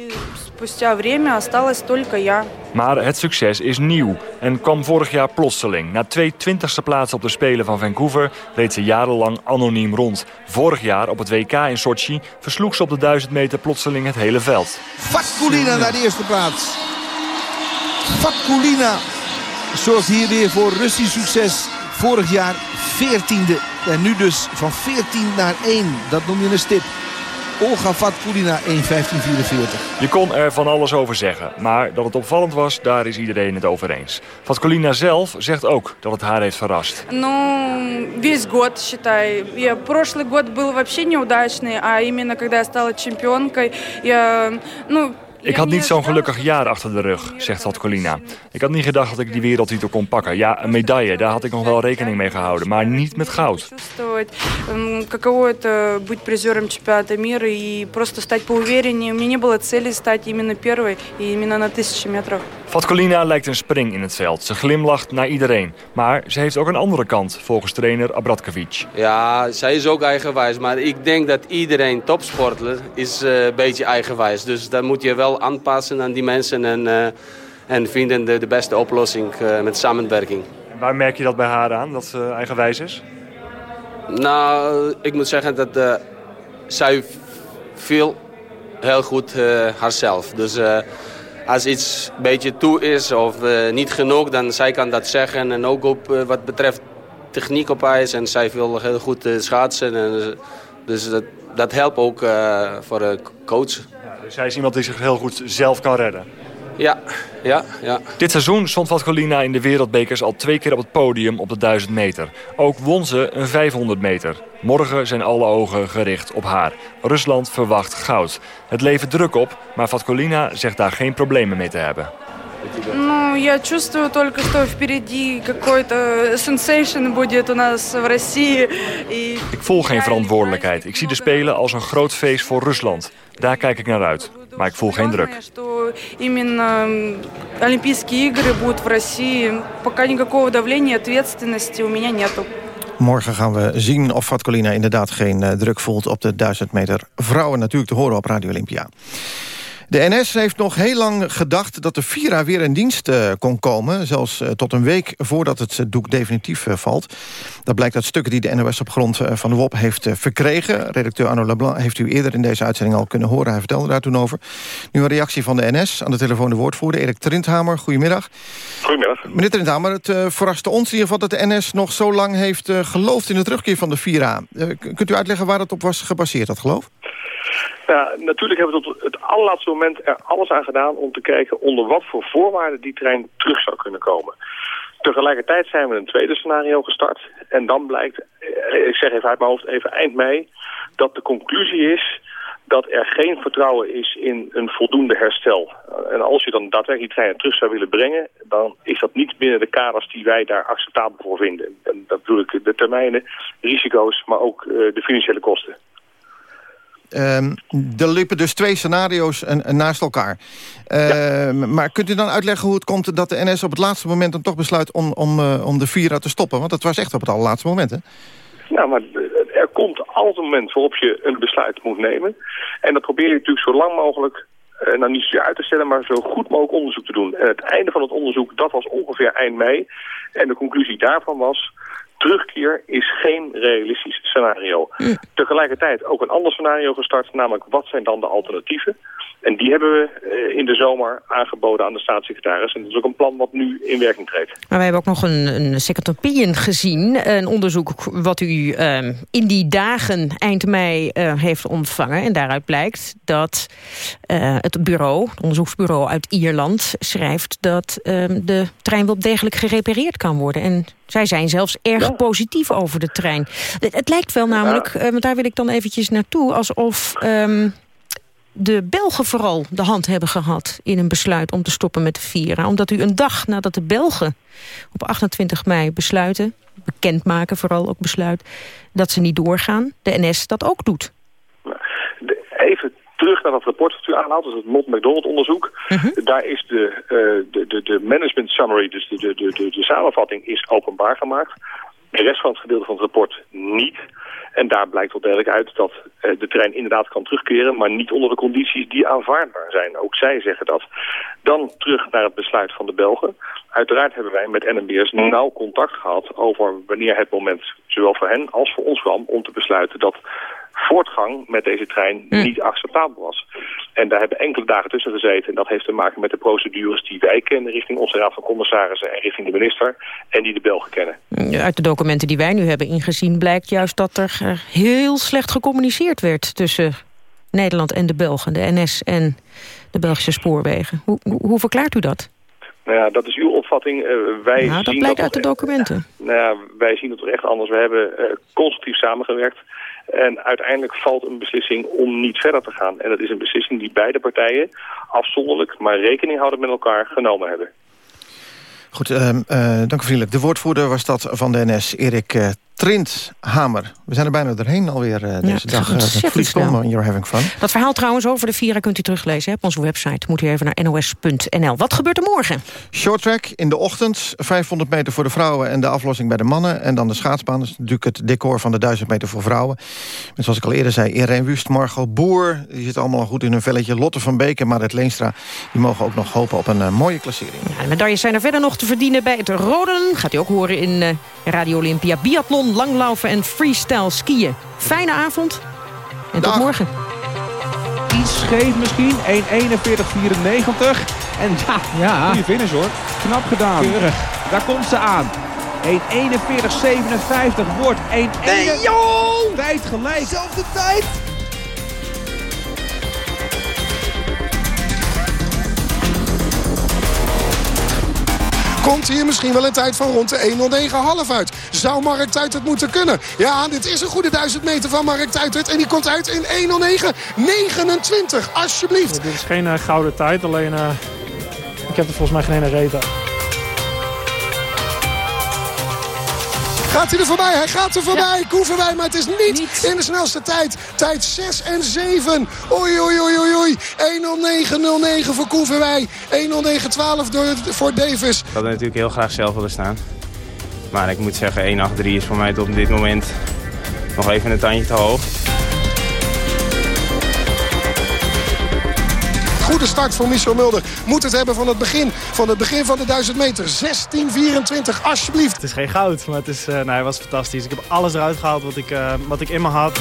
Maar het succes is nieuw en kwam vorig jaar plotseling. Na twee twintigste plaatsen op de Spelen van Vancouver reed ze jarenlang anoniem rond. Vorig jaar op het WK in Sochi versloeg ze op de 1000 meter plotseling het hele veld. Fatkulina naar de eerste plaats. Fatkulina zorgt hier weer voor Russisch succes. Vorig jaar 14e en nu dus van 14 naar 1. Dat noem je een stip. Olga Fatkulina 1.15.44. Je kon er van alles over zeggen, maar dat het opvallend was, daar is iedereen het over eens. Fatkolina zelf zegt ook dat het haar heeft verrast. Ну, весь год, считай. Я, прошлый год был вообще неудачный, а именно когда я стала чемпионкой, я, ну, Ik had niet zo'n gelukkig jaar achter de rug, zegt Vatkolina. Ik had niet gedacht dat ik die wereldtitel kon pakken. Ja, een medaille, daar had ik nog wel rekening mee gehouden. Maar niet met goud. Каково это быть призером чемпионата мира и просто стать поувереннее. У меня не было цели стать именно первой и именно на 1000 метров. Vatkolina lijkt een spring in het veld. Ze glimlacht naar iedereen. Maar ze heeft ook een andere kant, volgens trainer Abratkovic. Ja, zij is ook eigenwijs. Maar ik denk dat iedereen topsporter is uh, een beetje eigenwijs. Dus dan moet je wel aanpassen aan die mensen en, uh, en vinden de, de beste oplossing uh, met samenwerking. En waar merk je dat bij haar aan, dat ze eigenwijs is? Nou, ik moet zeggen dat uh, zij veel heel goed uh, haarzelf. Dus uh, als iets een beetje toe is of niet genoeg, dan zij kan dat zeggen. En ook op wat betreft techniek op ijs. En zij wil heel goed schaatsen. En, dus dat, dat helpt ook voor de coach. Ja, dus zij is iemand die zich heel goed zelf kan redden. Ja, ja, ja. Dit seizoen stond Vatkolina in de wereldbekers al twee keer op het podium op de 1000 meter. Ook won ze een 500 meter. Morgen zijn alle ogen gericht op haar. Rusland verwacht goud. Het levert druk op, maar Vatkolina zegt daar geen problemen mee te hebben. Ну, я чувствую только, что впереди какой-то sensation будет у нас в России. И... Ik voel geen verantwoordelijkheid. Ik zie de Spelen als een groot feest voor Rusland. Daar kijk ik naar uit. Maar ik voel geen druk. Что именно Олимпийские игры будут в России. Пока никакого давления, ответственности у меня нету. Morgen gaan we zien of Fatkolina inderdaad geen uh, druk voelt op de 1000 meter vrouwen. Natuurlijk te horen op Radio Olympia. De NS heeft nog heel lang gedacht dat de Vira weer in dienst uh, kon komen. Zelfs uh, tot een week voordat het doek definitief uh, valt. Dat blijkt uit stukken die de NOS op grond van de WOP heeft verkregen. Redacteur Arno Leblanc heeft u eerder in deze uitzending al kunnen horen. Hij vertelde daar toen over. Nu een reactie van de NS. Aan de telefoon de woordvoerder Erik Trindhamer. Goedemiddag. Goedemiddag. Meneer Trindhamer, het verraste ons in ieder geval dat de NS nog zo lang heeft geloofd in de terugkeer van de Vira. kunt u uitleggen waar dat op was gebaseerd, dat geloof? Ja, natuurlijk hebben we tot het allerlaatste moment er alles aan gedaan om te kijken onder wat voor voorwaarden die trein terug zou kunnen komen. Tegelijkertijd zijn we een tweede scenario gestart. En dan blijkt, ik zeg even uit mijn hoofd, even eind mei, dat de conclusie is dat er geen vertrouwen is in een voldoende herstel. En als je dan daadwerkelijk die treinen terug zou willen brengen... dan is dat niet binnen de kaders die wij daar acceptabel voor vinden. En dat bedoel ik de termijnen, risico's, maar ook uh, de financiële kosten. Um, er liepen dus twee scenario's en, en naast elkaar. Uh, ja. Maar kunt u dan uitleggen hoe het komt dat de NS op het laatste moment... dan toch besluit om, om, uh, om de Vira te stoppen? Want dat was echt op het allerlaatste moment, hè? Nou, maar er komt altijd een moment waarop je een besluit moet nemen. En dat probeer je natuurlijk zo lang mogelijk... Uh, nou niet zo uit te stellen, maar zo goed mogelijk onderzoek te doen. En het einde van het onderzoek, dat was ongeveer eind mei. En de conclusie daarvan was terugkeer is geen realistisch scenario. Mm. Tegelijkertijd ook een ander scenario gestart, namelijk wat zijn dan de alternatieven? En die hebben we uh, in de zomer aangeboden aan de staatssecretaris. En dat is ook een plan wat nu in werking treedt. Maar wij hebben ook nog een, een second opinion gezien. Een onderzoek wat u uh, in die dagen eind mei uh, heeft ontvangen. En daaruit blijkt dat het bureau, het onderzoeksbureau uit Ierland... schrijft dat ehm, de trein wel degelijk gerepareerd kan worden. En zij zijn zelfs erg ja. positief over de trein. Het, het lijkt wel namelijk, want daar wil ik dan eventjes naartoe... alsof um, de Belgen vooral de hand hebben gehad... in een besluit om te stoppen met de Vira. Omdat u een dag nadat de Belgen op 28 mei besluiten... bekendmaken vooral ook besluit, dat ze niet doorgaan... de NS dat ook doet. Even terug naar dat rapport dat u aanhaalt, dus het Mott McDonald onderzoek. Uh -huh. Daar is de, uh, de, de, de management summary, dus de, de, de, de samenvatting, is openbaar gemaakt. De rest van het gedeelte van het rapport niet. En daar blijkt wel duidelijk uit dat uh, de trein inderdaad kan terugkeren... maar niet onder de condities die aanvaardbaar zijn. Ook zij zeggen dat. Dan terug naar het besluit van de Belgen. Uiteraard hebben wij met NMBS nauw contact gehad over wanneer het moment... zowel voor hen als voor ons kwam om te besluiten dat voortgang met deze trein Hm. niet acceptabel was. En daar hebben enkele dagen tussen gezeten. En dat heeft te maken met de procedures die wij kennen richting onze raad van commissarissen en richting de minister. En die de Belgen kennen. Uit de documenten die wij nu hebben ingezien blijkt juist dat er heel slecht gecommuniceerd werd tussen Nederland en de Belgen, de NS en de Belgische spoorwegen. Hoe, hoe verklaart u dat? Nou ja, dat is uw opvatting. Uh, wij nou, dat zien blijkt dat uit de documenten. Nou ja, wij zien het toch echt anders. We hebben uh, constructief samengewerkt. En uiteindelijk valt een beslissing om niet verder te gaan. En dat is een beslissing die beide partijen afzonderlijk, maar rekening houden met elkaar genomen hebben. Goed, uh, uh, dank u vriendelijk. De woordvoerder was dat van de NS, Erik uh, Trindhamer. We zijn er bijna doorheen alweer uh, deze ja, dag. Uh, Please come you're having fun. Dat verhaal trouwens over de Vira kunt u teruglezen op onze website. Moet u even naar nos.nl. Wat gebeurt er morgen? Short track in de ochtend. 500 meter voor de vrouwen en de aflossing bij de mannen. En dan de schaatsbaan. Dat is natuurlijk het decor van de 1000 meter voor vrouwen. En zoals ik al eerder zei, Irene Wust, Margot Boer. Die zitten allemaal goed in hun velletje. Lotte van Beek en Marit Leenstra. Die mogen ook nog hopen op een uh, mooie klassering. Ja, de medailles zijn er verder nog te verdienen bij het Roden. Gaat u ook horen in Radio Olympia. Biathlon, langlaufen en freestyle skiën. Fijne avond en Dag. tot morgen. Iets scheef misschien, 1.41.94. En ja, Ja. goede finish hoor. Knap gedaan. Keurig. Daar komt ze aan. 1.41.57 wordt 1.1. Nee, joh! Tijd gelijk. Zelfde tijd. Komt hier misschien wel een tijd van rond de 1.09,5 uit. Zou Mark Tuitert moeten kunnen? Ja, dit is een goede 1000 meter van Mark Tuitert. En die komt uit in 1.09,29. Alsjeblieft. Dit is geen eh, gouden tijd, alleen eh, ik heb er volgens mij geen ene aan. Gaat hij er voorbij? Hij gaat er voorbij. Koen voorbij, maar het is niet, in de snelste tijd. Tijd 6 en 7. Oei, oei, oei, oei, oei. 1.09.09 voor Koen Verwij. 1.09.12 door- voor Davis. Ik had er natuurlijk heel graag zelf willen staan. Maar ik moet zeggen, 1.83 is voor mij op dit moment nog even een tandje te hoog. Goede start voor Michel Mulder. Moet het hebben van het begin van, het begin van de 1000 meter. 16.24, alsjeblieft. Het is geen goud, maar het, is, eh, nee, het was fantastisch. Ik heb alles eruit gehaald wat ik, eh, wat ik in me had.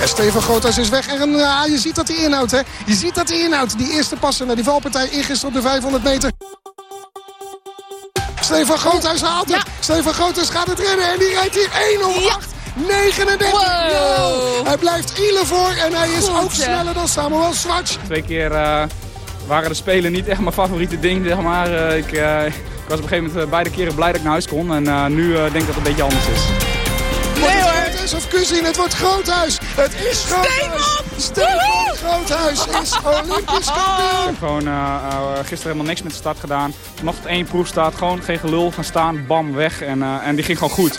En Steven Groothuis is weg. En ja, je ziet dat hij inhoudt, hè. Je ziet dat hij inhoudt. Die eerste passen naar die valpartij ingisteren op de 500 meter. Stefan Groothuis haalt het. Stefan Groothuis gaat het redden. En die rijdt hier 108. 39. Wow. Hij blijft Ile voor en hij is Goed, ook hè? sneller dan Samuel Schwartz. Twee keer eh, waren de Spelen niet echt mijn favoriete ding, zeg maar. Eh, ik, eh, ik was op een gegeven moment beide keren blij dat ik naar huis kon. En eh, nu eh, denk ik dat het een beetje anders is. Wordt het Groothuis of Kuzin? Het wordt Groothuis. Het is Groothuis. Stefan Groothuis is Olympisch Ik kampioen. heb gewoon gisteren helemaal niks met de start gedaan. Nog één proefstart, gewoon geen gelul, gaan staan, bam, weg. En, eh, en die ging gewoon goed.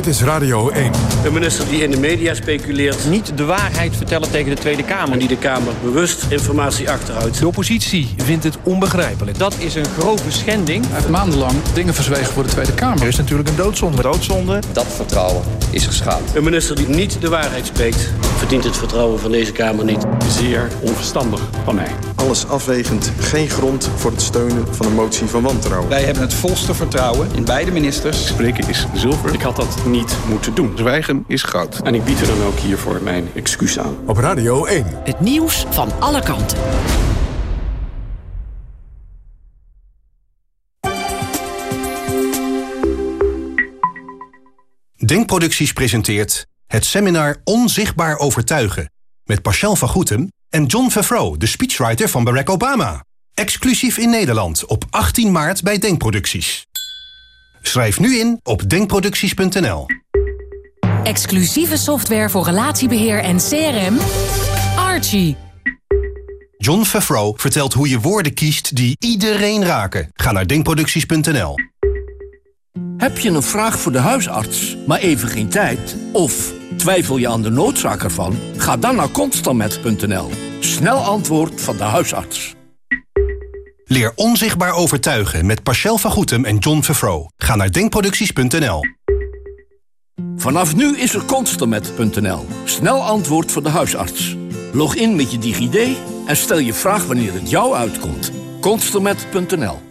Dit is Radio 1. Een minister die in de media speculeert. Niet de waarheid vertellen tegen de Tweede Kamer. En die de Kamer bewust informatie achterhoudt. De oppositie vindt het onbegrijpelijk. Dat is een grove schending. Hij heeft maandenlang dingen verzwegen voor de Tweede Kamer. Er is natuurlijk een doodzonde. Doodzonde. Dat vertrouwen is geschaad. Een minister die niet de waarheid spreekt, verdient het vertrouwen van deze Kamer niet. Zeer onverstandig van mij. Alles afwegend geen grond voor het steunen van een motie van wantrouwen. Wij hebben het volste vertrouwen in beide ministers. Spreken is zilver. Ik had dat niet moeten doen. Zwijgen is goud. En ik bied er dan ook hiervoor mijn excuus aan. Op Radio 1. Het nieuws van alle kanten. Denkproducties presenteert het seminar Onzichtbaar Overtuigen... met Pascal van Goetem en John Favreau, de speechwriter van Barack Obama. Exclusief in Nederland op 18 maart bij Denkproducties. Schrijf nu in op denkproducties.nl. Exclusieve software voor relatiebeheer en CRM. Archie. John Favreau vertelt hoe je woorden kiest die iedereen raken. Ga naar denkproducties.nl. Heb je een vraag voor de huisarts, maar even geen tijd? Of twijfel je aan de noodzaak ervan? Ga dan naar constantmet.nl. Snel antwoord van de huisarts. Leer onzichtbaar overtuigen met Pascal van Goetem en John Favreau. Ga naar denkproducties.nl. Vanaf nu is er constantmet.nl. Snel antwoord voor de huisarts. Log in met je DigiD en stel je vraag wanneer het jou uitkomt. constantmet.nl